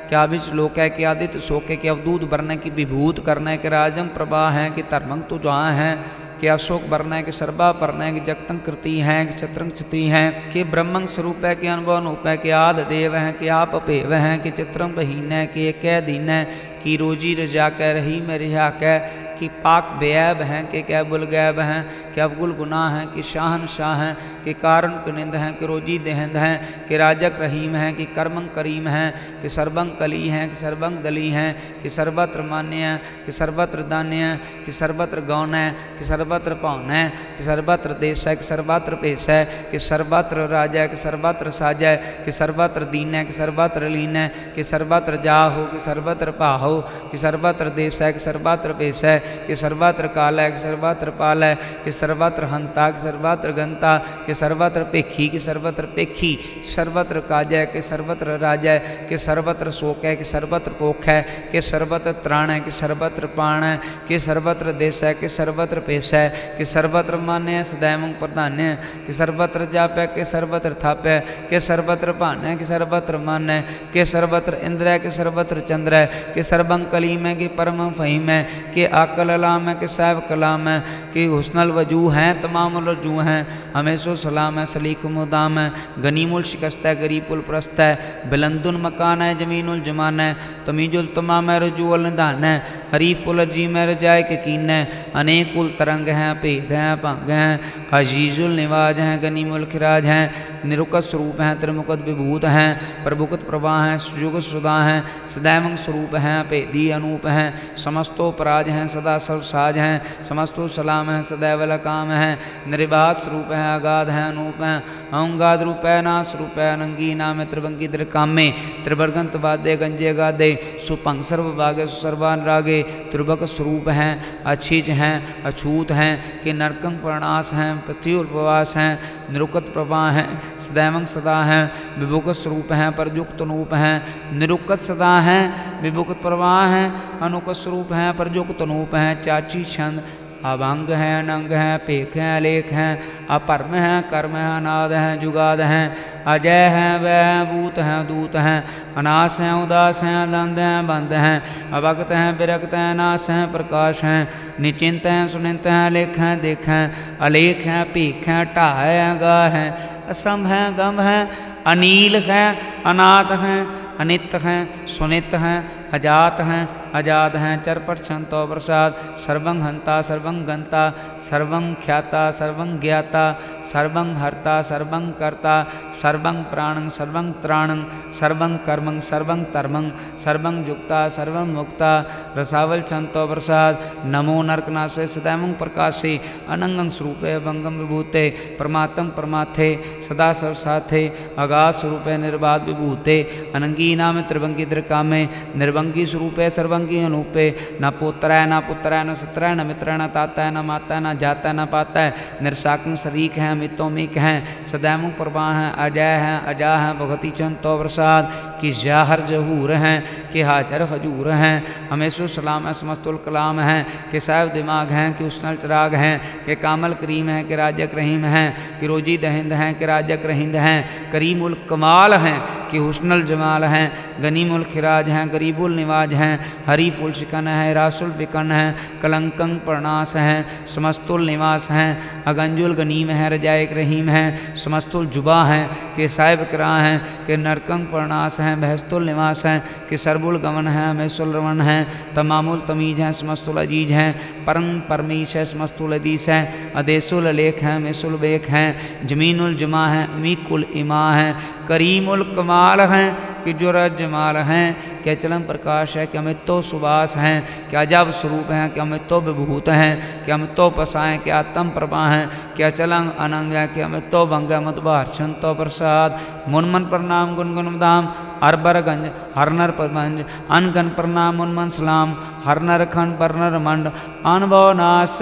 B: क्या बिच लोक है क्या आदित्य शोक है क्या वर्ण की विभूत करना, के राजम प्रभा है, कि धर्मंग तो जहाँ है, कि अशोक वर्ण है कि सर्वा पर्ण है कि जगतंग कृति हैं, कि चत्रंग चित्री हैं, कि ब्रह्मंग स्वरूप है कि अनुभव अनुप है कि आद देव हैं, कि आप अपेव हैं, कि चित्रम बहीन है कि एक दीन है कि रोजी रजा कह रही में रिहा कह कि पाक बेऐब हैं कि क्या बुलगैब हैं कि अवगुल गुनाह हैं कि शाहन शाह हैं कि कारण कुनिंद हैं कि रोजी देहंद हैं कि राजक रहीम हैं कि कर्मंग करीम हैं कि सर्वंग कली हैं कि सर्वंग दली हैं कि सर्वत्र मान्य हैं कि सर्वत्र दान्य हैं कि सर्वत्र गौन है कि सर्वत्र पौन है कि सर्वत्र देश है कि सर्वत्र पेश है कि सर्वत्र राजा है कि सर्वत्र साजा है कि सर्वत्र दीन है कि सर्वत्र लीन है कि सर्वत्र जा हो कि सर्वत्र पा हो कि सर्वत्र देश है कि सर्वत्र पेश है कि सर्वत्र काल है कि सर्वत्र पाल है कि सर्वत्र हंता कि सर्वत्र गंता कि सर्वत्र पेखी कि सर्वत्र पेखी सर्वत्र काज है कि सर्वत्र राज है कि सर्वत्र शोक है कि सर्वत्र पोख है कि सर्वत्र त्राण है कि सर्वत्र प्राण है कि सर्वत्र देश है कि सर्वत्र पेश है कि सर्वत्र मान्य है सदैव प्रधान्य है कि सर्वत्र जाप है कि सर्वत्र थाप है कि सर्वत्र भान है कि सर्वत्र मन है कि सर्वत्र इंद्र है कि सर्वत्र चंद्र है कि सर्वं कलीम है कि परम फहीम है कि आक कलाम है कि साहब कलाम है कि हुसनल वज़ू हैं तमाम रजू हैं। हमें सो सलाम है, सलीक मुदाम है, गनीमुल शिकस्त है, गरीबुल प्रस्त है, बिलंदुल मकान है, जमीनुल जमान है, तमीजुल तमाम है रजू निधान है, हरीफुल अजीम है रजाय के कीन है, अनेकुल तरंग हैं, भेद हैं, भंग हैं, अजीजुल निवाज हैं, गनीमुल खिराज हैं, निरुकत स्वरूप हैं, त्रिमुकत विभूत हैं, प्रभुकत प्रवाह हैं, सुजुग सुधा हैं, सदैवंग स्वरूप हैं भेदी अनूप हैं। समस्तो पराज हैं, सदा सब साज हैं। समस्तो सलाम हैं सदैव काम हैं। निर्बाध स्वरूप हैं, अगाध हैं, अनूप हैं। अंगाद रूप है नाश रूप है अनंगी नाम है त्रिभंगी त्रिकामे त्रिवर्गंत वाद्य गंजे गादे। सुपंग सर्व भागे, सुसर्वान रागे। त्रिभक स्वरूप हैं अछीज हैं, अछूत हैं। कि नरकंग प्रणास हैं पृथ्वी उपवास हैं। निरुकत प्रभा हैं सदैवंग सदा हैं। विभुक स्वरूप हैं, परयुक्त नूप हैं। निरुक्त सदा हैं विभुक्त प्रवाह हैं अनुकत स्वरूप हैं परयुक्त नूप हैं, चाची छंद। अभंग हैं, अनंग हैं, पेख हैं अलेख हैं, अपरम हैं, कर्म हैं, अनाद हैं, जुगाद हैं। अजय हैं, वह हैं, भूत हैं, दूत हैं। अनास हैं, उदास हैं दंद हैं, बंद हैं। अभक्त हैं, विरक्त हैं नाश हैं, प्रकाश हैं। निचिंत हैं, सुनिंत हैं, लेख हैं, देख हैं। अलेख हैं, पीख हैं ढाह हैं, गाह हैं। असम हैं, गम हैं, अनील हैं, अनाथ हैं अनित हैं सुनित हैं अजात हैं अजात हैं चरपट छंतो प्रसाद, सर्वं हंता सर्वं गंता सर्वं ख्याता, सर्वं ज्ञाता, सर्वं हर्ता, सर्वं कर्ता, सर्वं प्राणं, सर्वं त्राणं, सर्वं कर्मं, सर्वं धर्मं, सर्वं युक्ता, सर्वं मुक्ता रसावल छंतो प्रसाद, नमो नरकनाशे सदैवं प्रकाशे अनंगं स्वरूपे भंगम विभूते, परमात्म परमाथे सदा सर्व साथे अगाध स्वरूपे निर्बाध विभूते अनंगी नाम त्रिभंगी द्रकामे निर्भंग सर्वंगी स्वरूप है सर्वंगी अनूप। है न पोत्र है न पुत्र है न सत्र है न मित्र है न ताता है न माता है न जाता है न पाता। है निरसाकम शरीक है, मितोमिक है। सदैव प्रभा हैं, अजय है अजा है, भगवती चंद तो प्रसाद। कि जाहर जहूर हैं कि हाजर हजूर हैं हमेशु सलाम है समस्तुल कलाम हैं कि साहब दिमाग हैं कि उसनल चराग हैं कि कामल करीम हैं कि राजक रहीम हैं कि रोजी दहिंद हैं कि राजक रहिंद हैं करीमुल कमाल हैं कि हुसनल जमाल हैं गनीमुल खिराज हैं गरीबुल निवाज हैं हरी फुल शिकन हैं रासुल फिकन है कलंकंग प्रणास हैं समस्तुल निवास हैं अगंजुल गनीम हैं रजायक रहीम हैं समस्तुल जुबा हैं कि साहिब करा हैं कि नरकंग प्रणास हैं बहस्तुल निवास हैं कि सरबुल गमन है, मैसुल रमन हैं, तमामुल तमीज हैं, समस्तुल अज़ीज़ हैं, परम परमीश है, समस्तुल अदीस हैं, अदेसुल लेख हैं, मैसुल बेख हैं, जमीनुल जमा हैं, अमीकुल इमा हैं, करीमुल कमाल हैं कि जो जमाल हैं, क्या चलम प्रकाश है कि अमित सुबास हैं, क्या जब स्वरूप हैं कि अमित विभूत हैं कि अमित पसाएँ क्या तम प्रभा हैं, क्या चलंग अनंग है कि अमित भंग मुदबार तो प्रसाद मुनमन प्रणाम, गुनगुन दाम अरबरगंज, हरनर प्रभंज अनगन प्रणाम मुनमन सलाम, हरनर खंड परनर मंड अनुभव नाश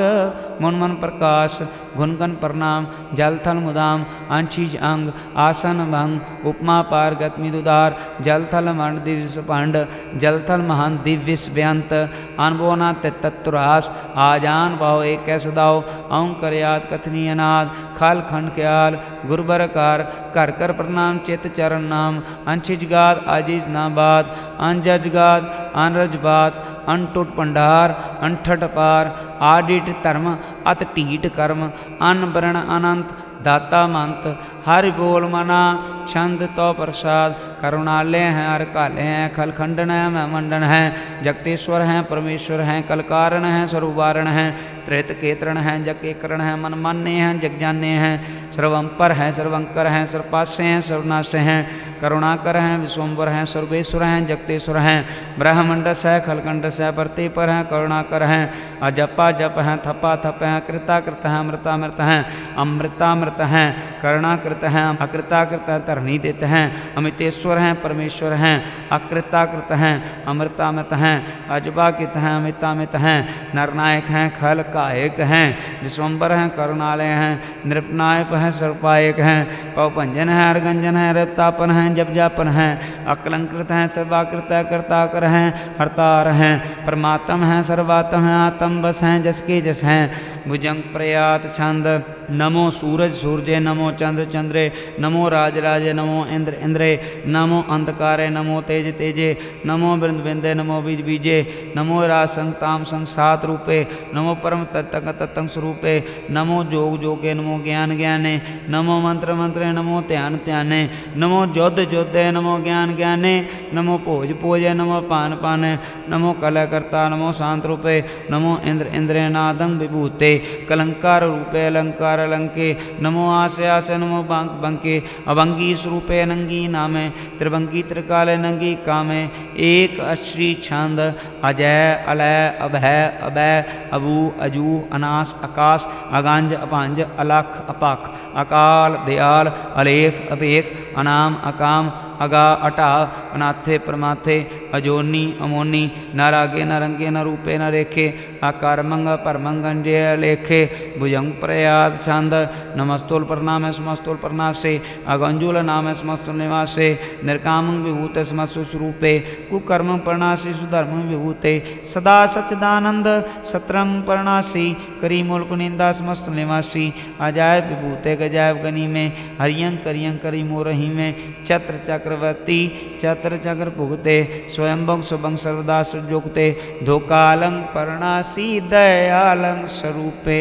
B: मुनमन प्रकाश गुनगन प्रणाम जलथल मुदाम अंशीज अंग, आसन भंग, उपमा पार गतमिदुदार, जलथल मंड दिव्य पंड, जलथल महान दिव्य व्यंत, अनबोना तत्तुरास आजान भाव एक सदाओ अंकर याद कथनी अनाद खल खंड क्याल गुरबरकार कर कर प्रणाम चित चरण नाम अंशिज गाद, आजिज नाबाद अनजज गाद, अनरज बात अनटुट भंडार अनठट पार, आडिट धर्म अत ढीट कर्म अनबरण अनंत, दाता मंत, हरि बोल मना, छंद तो प्रसाद करुणालय हैं हर काले हैं खल खंडन है मैं मंडन है जगतेश्वर हैं, परमेश्वर हैं कलकारण हैं, स्वरूपारण हैं त्रेत केतरण हैं जग केकरण हैं, मनमान्य हैं, जगजान्य हैं, सर्वंपर हैं, सर्वंकर हैं सर्वपास्य हैं सर्वनाश हैं, करुणाकर हैं विश्वम्बर हैं, सर्वेश्वर हैं जगतेश्वर हैं ब्रह्मंडस है खलकंडस है पर हैं, करुणाकर हैं अजपा जप हैं थपा थप हैं, कृताकृत हैं, अमृतामृत हैं अमृतामृत हैं, करुणाकृत हैं, अकृताकृत धरणी देते हैं, अमितेश्वर हैं, परमेश्वर हैं, अकृताकृत हैं, अमृतामृत हैं अजबाकित हैं, अमितामित हैं, नरनायक हैं खल कायक हैं विश्वम्बर हैं, करुणालय हैं, नृपनायक हैं सर्पायक हैं पवभंजन है, अर्गंजन है, रत्तापन हैं जप जापन हैं अकलंकृत हैं, सर्वाकृत करताकर हैं, हरतार हैं, परमात्म हैं, सर्वात्म हैं आत्म बस हैं, जस के जस हैं, भुजंग प्रयात छंद, नमो सूरज सूर्य नमो चंद्र, चंद्रे, नमो राज राजे नमो इंद्र, इंद्रे, नमो अंधकारे, नमो तेज तेजे, नमो बिंद बिंदे, नमो बीज बीजे, नमो राज संग सात रूपे, नमो परम तत्तंग तत्तंग स्वरूपे, नमो जोग जोगे, नमो ज्ञान ज्ञाने, नमो मंत्र मंत्रे, नमो ध्यान ध्याने, नमो जोध जोधे नमो ज्ञान ज्ञाने, नमो भोज भोजे, नमो पान पाने, नमो कलकर्ता, नमो शांत रूपे, नमो इंद्र इंद्रे नादंग विभूते, कलंकार रूपे, अलंकार अलंके, नमो आसे आसे, नमो बांक बंके, अभंगी स्वरूपे, अनंगी नामे त्रिभंगी त्रिकाल नंगी कामे, एक अश्री छंद अजय अलय अभय अभय अबू, अजू, अनास अकाश अगांज, अपांज, अलख, अपख, अकाल, दयाल, अलेख अभेख अनाम, अकाम अगा अटा, अनाथे परमाथे, अजोनी, अमोनी न रागे न रंगे न रूपे न रेखे आकार मंग परमंगंजे लेखे, भुजंग, प्रयाद, छंद, नमस्तोल प्रणाम समस्तोल प्रणासे अगंजुल नाम समस्तुल निवासे, निर्काम विभूत, समस्तु स्वरूपे कुकर्म प्रणासी सुधर्म विभूते, सदा सच्चिदानंद, सत्रम प्रणासी करी मुल्क निंदा, समस्त निवासी अजाय विभूते, गजायब गनी में हरियं करियं करी मोरही में, चत्र चक्रवर्ती चत्र चक्र भुगते स्वयं शुभं सर्वदा सुजुगते धोकालं प्रणासी दयालं स्वरूपे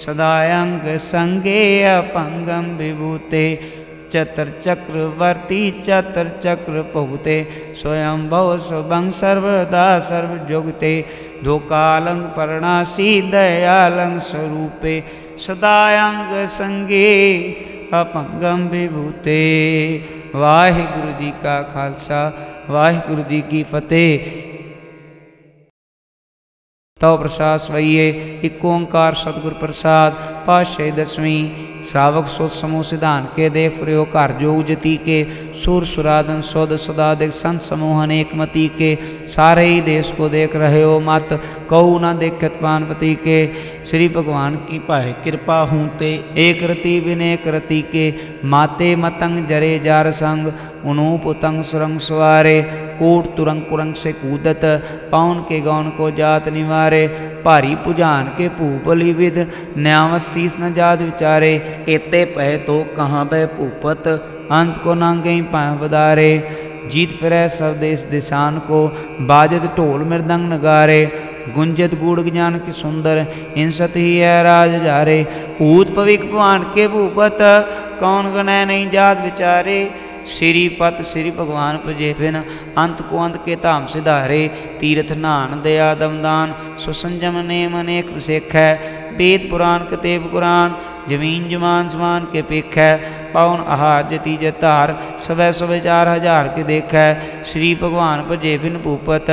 B: सदायंग संगे अपंगम विभूते, चतर चक्रवर्ती चतर चक्र पहुते स्वयं भव सर्वदा सर्वजुगते धोकालं प्रणासी दयालं स्वरूपे सदायंग संगे अपंगम विभूते। वाहिगुरु जी का खालसा, वाहिगुरु जी की फतेह। तव प्रसाद स्वइये एक ओंकार सतगुर प्रसाद पाशे दसवीं। श्रावक सोच समूह सिद्धांत, के देख प्रयोग कार जोग जति के, सुर सुराधन सौद सदादिक संत समूह अनेक मती के, सारे ही देश को देख रहे हो मत, कऊ न देखत पानपति के। श्री भगवान की पाए कृपा हूँ ते, एक रति विनेक कृति के, माते मतंग जरे जार संग उनूप उतंग सुरंग सवारे, कोट तुरंग कुरंग से कूदत पाउन के गौन को जात निवारे भारी पुजान के भूपली विध न्यावत शीस न जात विचारे, एते पह तो कहाँ बह भूपत अंत को नांगे पाए बदारे। जीत फिर सब देश दिशान को, बाजत ढोल मृदंग नगारे, गुंजत गुड़ ज्ञान की सुंदर हिंसत ही है राज जारे। भूत पविक भवान के भूपत कौन गणय नहीं जात विचारे। श्री पत श्री भगवान पजेबिन बिन अंत को अंत के धाम सिधारे, तीर्थ नान दया दमदान सुसंजम नेम अनेक सिख है वेद पुराण, कतेब कुरान ज़मीन जमान समान के पिख है पाउन आहार जति जतार, सवै सवै चार हज़ार के देख है श्री भगवान भजे बिन भूपत,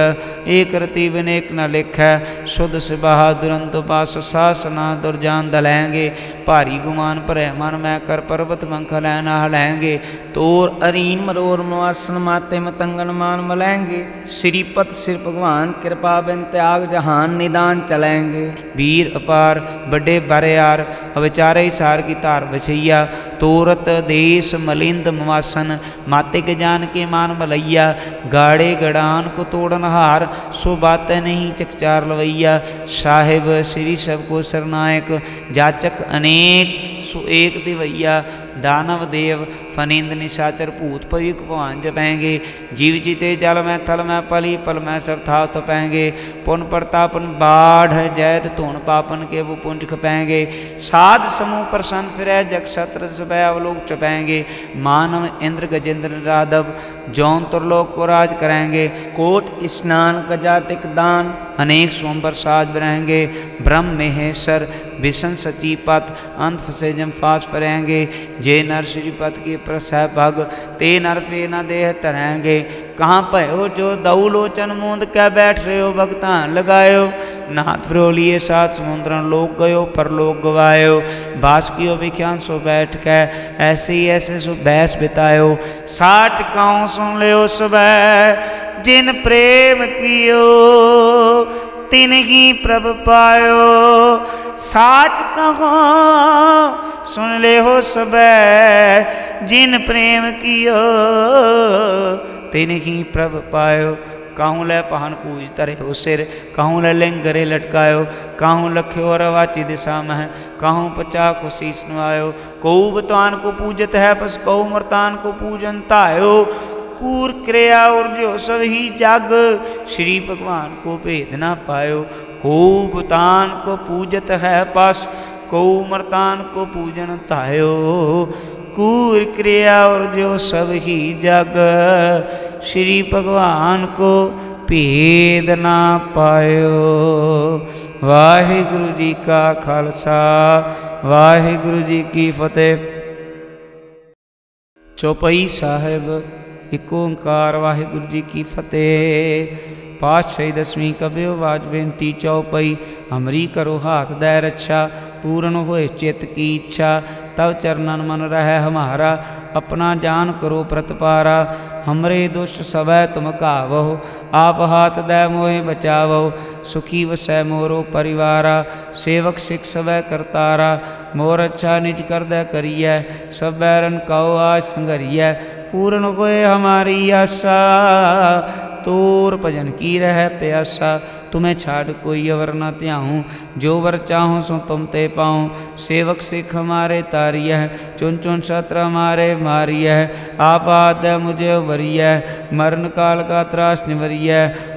B: एक रति विनेक न लिख है शुद्ध सिबाह दुरंत पास सासना दुर्जान दलेंगे भारी गुमान पर मन मैं कर पर्वत मंख लैना हलेंगे। तोर अरीन मरोर मवासन माते मतंगन मान मलेंगे। श्रीपत सिर भगवान कृपा बिन त्याग जहान निदान चलेंगे। वीर अपार बड़े बरियार अविचारे सार की तार बछैया। तोरत देश मलिंद मवासन, माते के जान के मान मलैया। गाड़े गड़ान को तोड़न हार, सो बात नहीं चकचार लवैया। साहेब, श्री सबको सरनायक जाचक अनेक, सो एक दिवैया। दानव देव फनिंद निशाचर भूत पविक भवान जपेंगे जीव जीते जल में, थल में, पली, पल में, सब था तपेंगे पुन प्रतापन बाढ़ जैत धुन पापन के वो पुंज खपेंगे। साध समूह प्रसन्न फिर जग सत्र अवलोक चपेंगे। मानव इंद्र गजेंद्र राधव, जौन तुरलोक को राज करेंगे कोट स्नान गजातिक दान, अनेक सोमबर साज रहेंगे ब्रह्म महेश्वर विष्ण सचीपत अंत फसे जम फास परेंगे जे नर श्रीपत की प्रसह भग, ते नर फे न देह तरेंगे। कहाँ पयो जो दऊ लोचन मूंद कै बैठ रहे हो भगतान लगायो। नाथ फ्रोलिए सात समुद्रन लोक गयो पर लोक गवायो। बास विख्यान सो बैठ के, ऐसे ही ऐसे सो बहस बितायो। साच काऊ सुन लियो सुबह, जिन प्रेम कियो तिन ही प्रभ पायो। साच कहो, सुन ले हो सब, जिन प्रेम कियो, तिन ही प्रभ पायो। काहूँ लै पहन पूज तरे हो सिर, कहूँ लै लिंग गरे लटकायो। काहूँ लख्यो रवाची दिशा में काहूँ पचा को शीस नवायो कऊ को पूजत है पस कऊ मरतान को पूजन तायो। कूर क्रिया और जो सब ही जग, श्री भगवान को भेद ना पायो। को बुतान को पूजत है पास को मरतान को पूजन तायो। कूर क्रिया और जो सब ही जग, श्री भगवान को भेद ना पायो। वाहे गुरु जी का खालसा वाहे गुरु जी की फतेह। चौपई साहेब एक ओंकार वाहे गुरु जी की फतेह। पातशाही दसवीं कबियो बाज बेनती चौपई, हमरी करो हाथ दै रक्षा, पूर्ण होए चित्त की इच्छा। तब चरणन मन रह हमारा, अपना जान करो प्रतपारा। हमरे दुष्ट सवै तुम कावो, आप हाथ दै मोहे बचावो। सुखी वसै मोरो परिवारा, सेवक सिख सवै करतारा। मोर अच्छा निज कर दै करिय, सब बैरन कहो आज संगरिय। पूर्ण होए हमारी आशा। तोर भजन की रह प्यासा, तुम्हें छाड़ कोई अवर न त्याहूँ जो वर चाहूँ सो तुम ते पाऊँ। सेवक सिख हमारे तारिय है चुन चुन शत्र हमारे मारिय। है आप आद मुझे वरिय, मरण काल का त्रास निवरिय।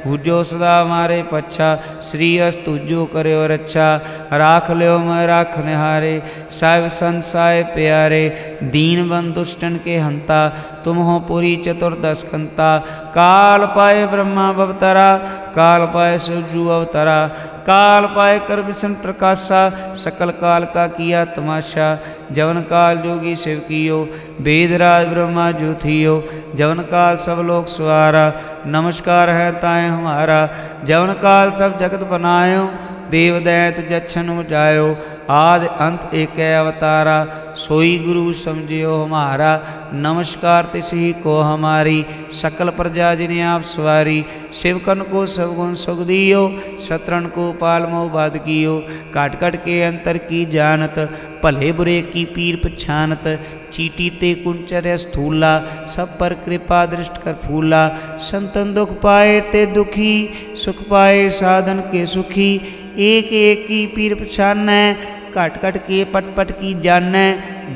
B: हुजो सदा हमारे पच्छा, श्री अस्तु जो करे और अच्छा राख लो मैं राख निहारे, साहिब संसाय प्यारे। दीन बन दुष्टन के हंता तुम हो पूरी चतुर्दश कंता। काल पाए ब्रह्मा अवतरा, काल पाए शिवजू अवतरा। काल पाए कर विष्णु प्रकाशा, सकल काल का किया तमाशा। जवन काल जोगी शिव कियो, वेदराज ब्रह्मा जो थियो। जवन काल सब लोग सवारा नमस्कार है ताए हमारा। जवन काल सब जगत बनायो देव दैत जच्छन जायो। आद अंत एक अवतारा। सोई गुरु समझियो हमारा। नमस्कार तिस ही को हमारी। सकल प्रजा जिन्हें आप सवारी। शिवकन को सवगुण सुख दियो शत्रुन को पाल मोह बाध कियो। काट काट के अंतर की जानत। भले बुरे की पीर पछानत। चीटी ते कुंचर स्थूला। सब पर कृपा दृष्ट कर फूला। संतन दुख पाए ते दुखी। सुख पाए साधन के सुखी। एक एक की पीर पछान घट घट के पट पट की जान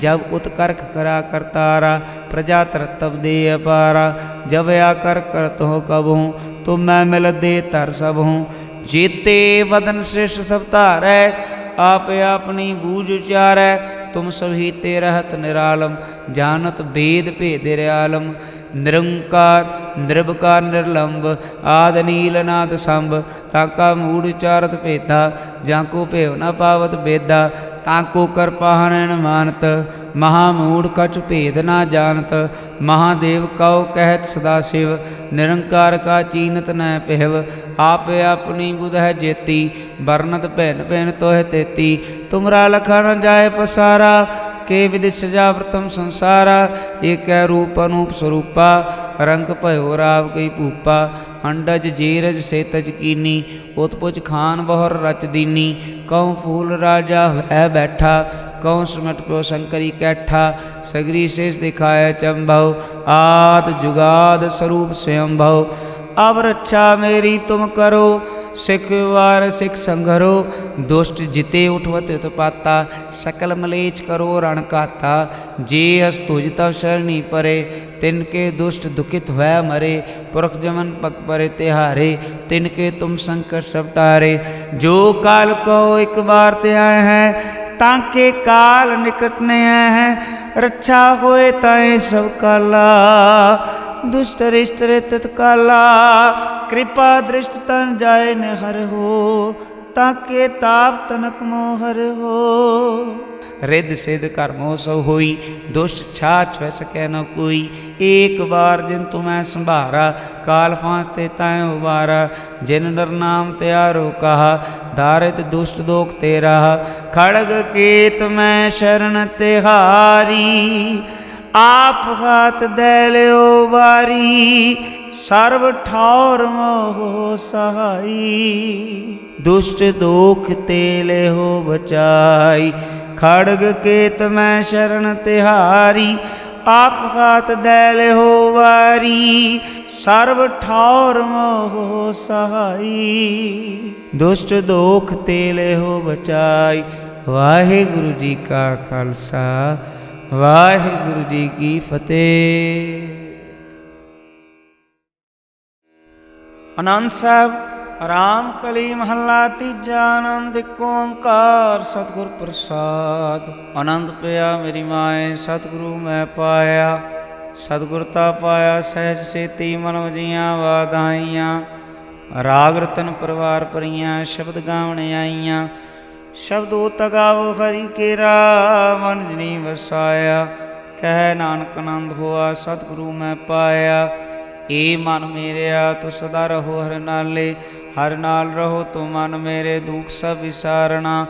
B: जब उत्कर्क करा करतारा, प्रजा तरतब दे अपारा। जब आकर कर हो कब हूँ तो मैं मिल दे तर सब हूँ। जेते वदन श्रेष्ठ सब तार है आप अपनी बूझ उचार है तुम सभी तेरहत निरालम, जानत भेद भेद आलम। निरंकार ਨਿਰਭਕਾਰ ਨਿਰਲੰਬ ਆਦ ਨੀਲ ਨਾਦ ਸੰਭ ਤਾਕਾ ਮੂੜ ਚਾਰਤ ਭੇਦਾ ਜਾਂ ਕੋ ਭੇਵ ਨ ਪਾਵਤ ਬੇਦਾ ਤਾਕੋ ਕਰਪਾ ਹਨਨ ਮਾਨਤ ਮਹਾ ਮੂੜ ਕਛ ਭੇਦ ਨਾ ਜਾਣਤ ਮਹਾਦੇਵ ਕਉ ਕਹਿਤ ਸਦਾ ਸ਼ਿਵ ਨਿਰੰਕਾਰ ਕਾ ਚੀਨਤ ਨੈ ਪਹਿਵ ਆਪ ਆਪਣੀ ਬੁਧ ਹੈ ਜੇਤੀ ਵਰਨਤ ਭੈਨ ਭੈਨ ਤੋਹਿ ਤੇਤੀ ਤੁਮਰਾ ਲਖਣ ਜਾਏ ਪਸਾਰਾ के विदिश जा प्रथम संसारा, एक रूप अनूप स्वरूपा, रंग भयो राव कई भूपा अंडज जेरज से तज कीनी उत्पुच खान बहर रच दीनी, कौं फूल राजा वह बैठा, कौं सुमट प्यो शंकरी कैठा, सगरी शेष दिखाया चंभव, आद जुगाद स्वरूप स्वयं भव अब रक्षा मेरी तुम करो सिख वार, सिख संघरो, दुष्ट जिते उठवत उत्पाता सकल मलेच करो रण काता। जे अस्तुज तव शरणी परे, तिनके दुष्ट दुखित हुआ मरे। पुरख जमन पक परे तिहारे, तिनके तुम संकट सब टारे। जो काल को एक बार ते आए हैं, ताके काल निकट ने हैं। रक्षा होए ताए सब काला दुष्ट रिष्ट रे तत्काला। कृपा दृष्ट तन जाय न हर हो, ताके ताप तनक मोहर हो। रिद सिद्ध कर्मो सो हुई, दुष्ट छाछ वह सके न कोई। एक बार जिन तुम्हें संभारा, काल फांस ते तय उबारा। जिन नर नाम त्यारो कहा, धारित दुष्ट दोख तेरा। खड़ग केत में शरण तिहारी आप घात दैलो बारी सर्व ठौर मोहो सहाई। दुष्ट दोख तेले हो बचाई, खड़ग केत मैं शरण तिहारी।
A: आप घात दैल हो वारी, सर्व ठौर मोहो सहाई। दुष्ट दोख तेले हो बचाई। वाहे गुरु जी का खालसा। ਵਾਹਿਗੁਰੂ ਜੀ ਕੀ ਫਤਿਹ। ਆਨੰਦ ਸਾਹਿਬ, ਰਾਮ ਕਲੀ ਮਹੱਲਾ ਤੀਜਾ ਆਨੰਦ ਓੰਕਾਰ ਸਤਿਗੁਰ ਪ੍ਰਸਾਦ। ਆਨੰਦ ਪਿਆ ਮੇਰੀ ਮਾਏ, ਸਤਿਗੁਰੂ ਮੈਂ ਪਾਇਆ। ਸਤਿਗੁਰ ਤਾ ਪਾਇਆ, ਸਹਿਜ ਸੇਤੀ ਮਨ ਵਜੀਆਂ ਵਾਧਾਈਆਂ ਰਾਗ ਰਤਨ ਪਰਵਾਰ ਪਰੀਆਂ ਸ਼ਬਦ ਗਾਵਣ ਆਈਆਂ। ਸ਼ਬਦੋ ਤਗਾਵੋ ਹਰੀ ਕੇਰਾ ਮਨ ਜਨੀ ਵਸਾਇਆ ਕਹਿ ਨਾਨਕ ਆਨੰਦ ਹੋਆ ਸਤਿਗੁਰੂ ਮੈਂ ਪਾਇਆ ਏ ਮਨ ਮੇਰਿਆ ਤੂੰ ਸਦਾ ਰਹੋ ਹਰ ਨਾਲੇ ਹਰ ਨਾਲ ਰਹੋ ਤੂੰ ਮਨ ਮੇਰੇ ਦੁੱਖ ਸਭ ਵਿਸਾਰਣਾ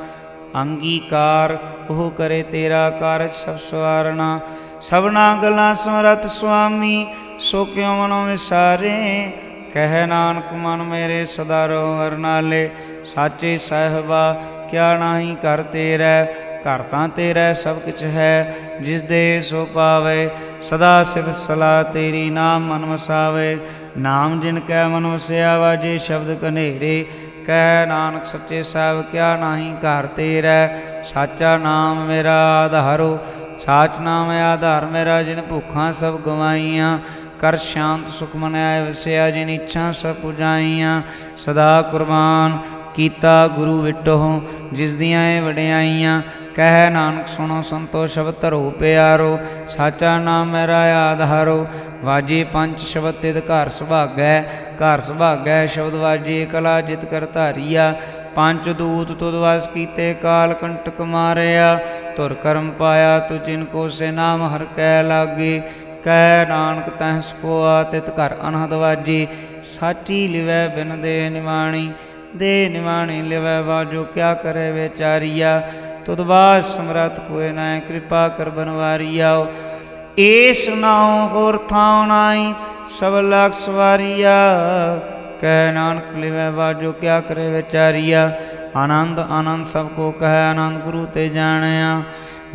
A: ਅੰਗੀਕਾਰ ਉਹ ਕਰੇ ਤੇਰਾ ਕਾਰਜ ਸਭ ਸਵਾਰਣਾ ਸਭਨਾ ਗਲਾਂ ਸਮਰਤ ਸੁਆਮੀ ਸੋ ਕਿਉ ਮਨੋ ਵਿਸਾਰੇ ਕਹਿ ਨਾਨਕ ਮਨ ਮੇਰੇ ਸਦਾ ਰਹੋ ਹਰ ਨਾਲੇ ਸਾਚੇ ਸਹਿਬਾ ਕਿਆ ਨਾਹੀ ਕਰ ਤੇਰਾ ਘਰ ਤਾਂ ਤੇਰਾ ਸਭ ਕੁਝ ਹੈ ਜਿਸ ਦੇ ਸੋ ਪਾਵੇ ਸਦਾ ਸਿਵ ਸਲਾ ਤੇਰੀ ਨਾਮ ਮਨ ਵਸਾਵੇ ਨਾਮ ਜਿਨ ਕੈ ਮਨ ਵਸਿਆ ਵਾਜੇ ਸ਼ਬਦ ਕਨੇਰੇ ਕਹਿ ਨਾਨਕ ਸੱਚੇ ਸਾਹਿਬ ਕਿਆ ਨਾਹੀ ਘਰ ਤੇਰਾ ਸਾਚਾ ਨਾਮ ਮੇਰਾ ਆਧਾਰੋ ਸਾਚ ਨਾਮ ਆਧਾਰ ਮੇਰਾ ਜਿਨ ਭੁੱਖਾਂ ਸਭ ਗਵਾਈਆਂ ਕਰ ਸ਼ਾਂਤ ਸੁਖ ਮਨ ਆਏ ਵਸਿਆ ਜਿਨ ਇੱਛਾ ਸਭ ਪੁਜਾਈਆਂ ਸਦਾ ਕੁਰਬਾਨ ਕੀਤਾ ਗੁਰੂ ਵਿਟੋ ਜਿਸ ਦੀਆਂ ਇਹ ਵਡਿਆਈਆਂ ਕਹਿ ਨਾਨਕ ਸੁਣੋ ਸੰਤੋ ਸ਼ਬਦ ਧਰੋ ਪਿਆਰੋ ਸਾਚਾ ਨਾਮ ਮੇਰਾ ਆਧਾਰੋ ਵਾਜੇ ਪੰਜ ਸ਼ਬਦ ਤਿਦ ਘਰ ਸੁਭਾਗੈ ਘਰ ਸੁਭਾਗੈ ਸ਼ਬਦ ਵਾਜੇ ਕਲਾ ਜਿਤ ਕਰ ਧਾਰੀਆ ਪੰਜ ਦੂਤ ਤੁਧ ਵਸ ਕੀਤੇ ਕਾਲ ਕੰਟਕ ਮਾਰਿਆ ਤੁਰ ਕਰਮ ਪਾਇਆ ਤੁ ਜਿਨ ਕੋ ਸੇ ਨਾਮ ਹਰ ਕੈ ਲਾਗੇ ਕਹਿ ਨਾਨਕ ਤਹਿਸ ਕੋ ਆਤਿਤ ਘਰ ਅਨਹਦ ਵਾਜੀ ਸਾਚੀ ਲਿਵੈ ਬਿਨ ਦੇ ਨਿਵਾਣੀ ਦੇ ਨਿਵਾਣੀ ਲਿਵੈ ਬਾਜੋ ਕਿਆ ਕਰੇ ਵਿਚਾਰੀਆ ਤੁਧ ਬਾਸ ਸਮਰਤ ਕੋਏ ਨਾ ਕਿਰਪਾ ਕਰ ਬਨਵਾਰੀਆ ਏਸ ਨਾਉ ਹੋਰ ਥਾਉ ਨਾਈ ਸਭ ਲਖ ਸਵਾਰੀਆ ਕਹਿ ਨਾਨਕ ਲਿਵੈ ਬਾਜੋ ਕਿਆ ਕਰੇ ਵਿਚਾਰੀਆ ਆਨੰਦ ਆਨੰਦ ਸਭ ਕੋ ਕਹੈ ਆਨੰਦ ਗੁਰੂ ਤੇ ਜਾਣਿਆ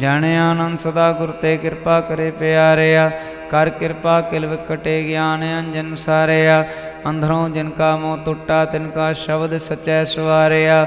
A: ਜਾਣਿਆ ਆਨੰਦ ਸਦਾ ਗੁਰ ਤੇ ਕਿਰਪਾ ਕਰੇ ਪਿਆਰਿਆ ਕਰ ਕਿਰਪਾ ਕਿਲ ਵਿਕਟੇ ਗਿਆਨ ਅੰਜਨ ਸਾਰਿਆ ਅੰਧਰੋਂ ਜਿਨ ਕਾ ਮੋਹ ਟੁੱਟਾ ਤਿਨ ਕਾ ਸ਼ਬਦ ਸਚੈ ਸਵਾਰਿਆ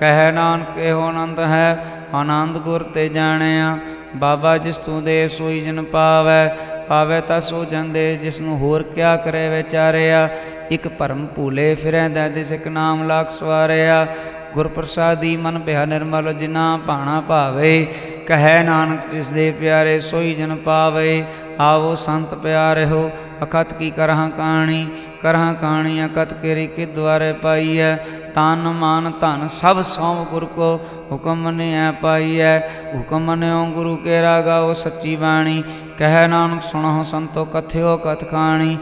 A: ਕਹਿ ਨਾਨਕ ਇਹੋ ਆਨੰਦ ਹੈ ਆਨੰਦ ਗੁਰ ਤੇ ਜਾਣਿਆ ਬਾਬਾ ਜਿਸ ਤੂੰ ਦੇ ਸੋਈ ਜਨ ਪਾਵੈ ਪਾਵੈ ਤਾ ਸੋ ਜੰਦੇ ਜਿਸ ਨੂੰ ਹੋਰ ਕਿਆ ਕਰੇ ਵਿਚਾਰਿਆ ਇਕ ਭਰਮ ਭੂਲੇ ਫਿਰੈਂਦਾ ਦਿਸ ਇਕ ਨਾਮ ਲਾਖ ਸਵਾਰਿਆ ਗੁਰ ਪ੍ਰਸਾਦੀ ਮਨ ਬਿਹਾ ਨਿਰਮਲ ਜਿਨਾ ਭਾਣਾ ਭਾਵੇ ਕਹੈ ਨਾਨਕ ਜਿਸ ਦੇ ਪਿਆਰੇ ਸੋਈ ਜਨ ਪਾਵੇ ਆਵੋ ਸੰਤ ਪਿਆਰੇ ਹੋ ਅਕਤ ਕੀ ਕਰਹਾਂ ਕਾਣੀ ਕਰਹਾਂ ਕਾਣੀ ਅਕਤ ਕੇਰੀ ਕਿ ਦੁਆਰੇ ਪਾਈਐ ਤਨ ਮਨ ਧਨ ਸਭ ਸੌਮ ਗੁਰ ਕੋ ਹੁਕਮ ਮਨਿਐ ਪਾਈਐ ਹੁਕਮ ਮਨਿਓ ਗੁਰੂ ਕੇ ਰਾਗਾਓ ਸੱਚੀ ਬਾਣੀ ਕਹਿ ਨਾਨਕ ਸੁਣੋ ਸੰਤੋ ਕਥਿਓ ਕਥ ਖਾਣੀ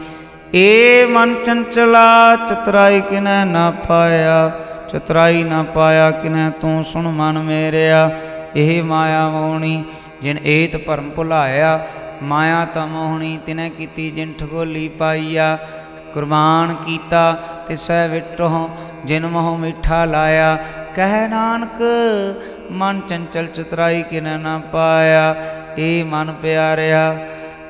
A: ਏ ਮਨ ਚੰਚਲਾ ਚਤਰਾਈ ਕਿਨੈ ਨਾ ਪਾਇਆ ਚਤਰਾਈ ਨਾ ਪਾਇਆ ਕਿਨੈ ਤੂੰ ਸੁਣ ਮਨ ਮੇਰਿਆ ਇਹ ਮਾਇਆ ਮੋਹਣੀ ਜਿਨ ਏਤ ਭਰਮ ਭੁਲਾਇਆ ਮਾਇਆ ਤਾਂ ਮੋਹਣੀ ਤਿਨੈ ਕੀਤੀ ਜਿਨ ਠਗੋਲੀ ਪਾਈਆ ਕੁਰਬਾਨ ਕੀਤਾ ਤਿਸੈ ਵਿਟੋ ਜਿਨ ਮੋਹ ਮਿੱਠਾ ਲਾਇਆ ਕਹਿ ਨਾਨਕ ਮਨ ਚੰਚਲ ਚਤਰਾਈ ਕਿਨੈ ਨਾ ਪਾਇਆ ਏ ਮਨ ਪਿਆਰਿਆ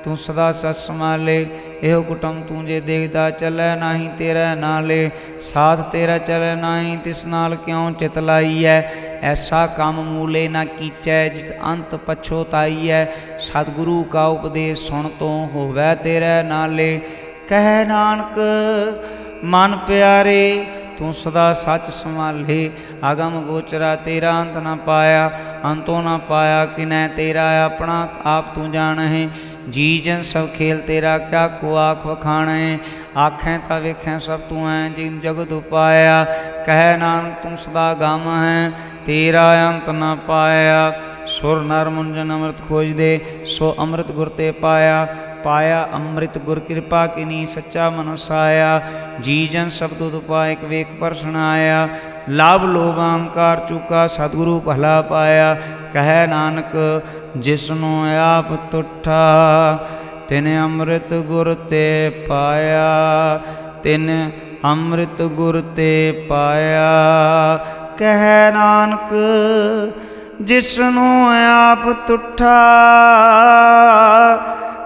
A: ਤੂੰ ਸਦਾ ਸਤ ਸਮਾਲੇ ਇਹੋ ਕੁਟਮ ਤੂੰ ਜੇ ਦੇਖਦਾ ਚੱਲੈ ਨਾਹੀ ਤੇਰਾ ਨਾਲੇ ਸਾਥ ਤੇਰਾ ਚੱਲੈ ਨਾਹੀ ਤਿਸ ਨਾਲ ਕਿਉ ਚਿਤ ਲਾਈਐ ਐਸਾ ਕੰਮ ਮੂਲੇ ਨਾ ਕੀਚੈ ਜਿਤ ਅੰਤ ਪਛੋਤਾਈਐ ਸਤਿਗੁਰੂ ਕਾ ਉਪਦੇਸ਼ ਸੁਣ ਤੋਂ ਹੋਵੇ ਤੇਰਾ ਨਾਲੇ कह नानक मन प्यारे तू सदा सच संभाले आगम गोचरा तेरा अंत ना पाया अंतो ना पाया कि नै तेरा अपना आप तू जान है जी जन सब खेल तेरा क्या को आख वखाण है आखें ता वेखें सब तू है जिन जगत उपाया कह नानक तू सदा गम है तेरा अंत ना पाया सुर नर मुंजन अमृत खोज दे सो अमृत गुरते पाया पाया, अमृत गुर कृपा किनी, सच्चा मनुषाया जी जन शब्द उपायक वेक पर आया, लाभ लोभांकार चुका, सदगुरु भला पाया, कह नानक, जिसनो आप तुठा, तिन अमृत गुर ते पाया, तिन अमृत गुर ते पाया, कह नानक, जिसनों आप तुठा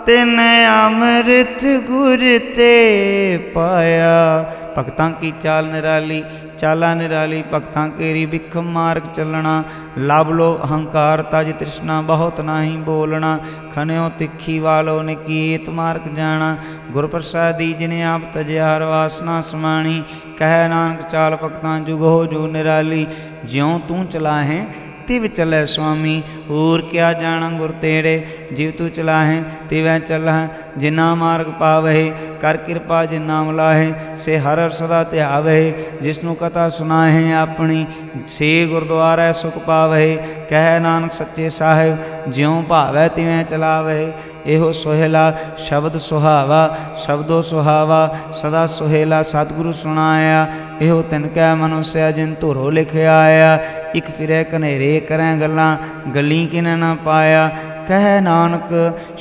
A: भगतन
B: अमृत गुर ते पाया। भगतों की चाल निराली, चाला निराली भगतों केरी बिखम मार्ग चलना। लाभ लो अहंकार ताज तृष्णा, बहुत नाही बोलना। खन्यो तिखी वालो निकीत मार्ग जाना। गुरप्रसादी जिने आप तजय वासना समाणी कह नानक चाल भगतां जुगो जू निराली। ज्यों तू चलाहें ਜਿਉ ਤੂੰ ਚਲਾਹੇ ਤਿਵ ਚਲੇ ਸੁਆਮੀ ਹੋਰ ਕਿਆ ਜਾਣਾ ਗੁਰ ਤੇਰੇ ਜਿਵ ਤੂੰ ਚਲਾਹੇ ਤਿਵੈ ਚਲਹਿ ਜਿਨਾ ਮਾਰਗ ਪਾਵਹਿ ਕਰ ਕਿਰਪਾ ਜਿਨ ਨਾਮ ਲਾਹੇ ਸੇ ਹਰ ਸਦਾ ਧਿਆਵਹਿ ਜਿਸਨੂੰ ਕਥਾ ਸੁਨਾਹੇ ਆਪਣੀ ਸੇ ਗੁਰਦੁਆਰਾ ਸੁਖ ਪਾਵਹਿ ਕਹਿ ਨਾਨਕ ਸੱਚੇ ਸਾਹਿਬ ਜਿਉ ਭਾਵੈ ਤਿਵੇਂ ਚਲਾਵਹਿ यो सोहेला शब्द सुहावा, शब्दो सुहावा, सदा सुहेला सतगुरु सुनाया एहो तिनकै मनुष्य जिन धुरो लिखया आया। इक फिरे कनेरे करें गल गली कि ना पाया। कह नानक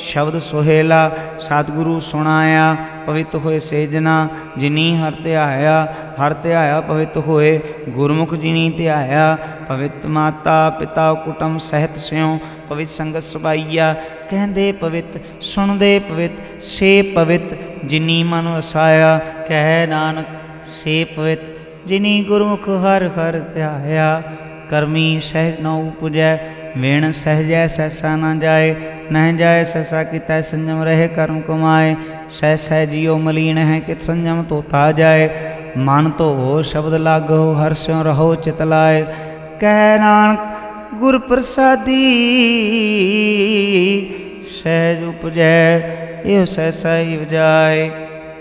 B: शब्द सोहेला सतगुरु सुनाया पवित होए सेजना जिनी हर त्याया हर त्याया पवित होए गुरमुख जिनी त्याया पवित माता पिता कुटुंब सहित स्यों पवित संगत सबाइया कहते पवित सुनते पवित से पवित जिनी मन वसाया कह नानक से पवित जिनी गुरमुख हर हर त्याया करमी सहज नौ पुजय वेण सहजय सहसा न जाए नह जाए सहसा कि तय संयम रहे कर्म कुमाए। सह सह जियो मलिन है कि संयम तो ता जाए। मन तो हो शब्द लागो हर्ष्यो रहो चित लाए। कह नानक गुर प्रसादी सहज उपजय यो सहसा जाए।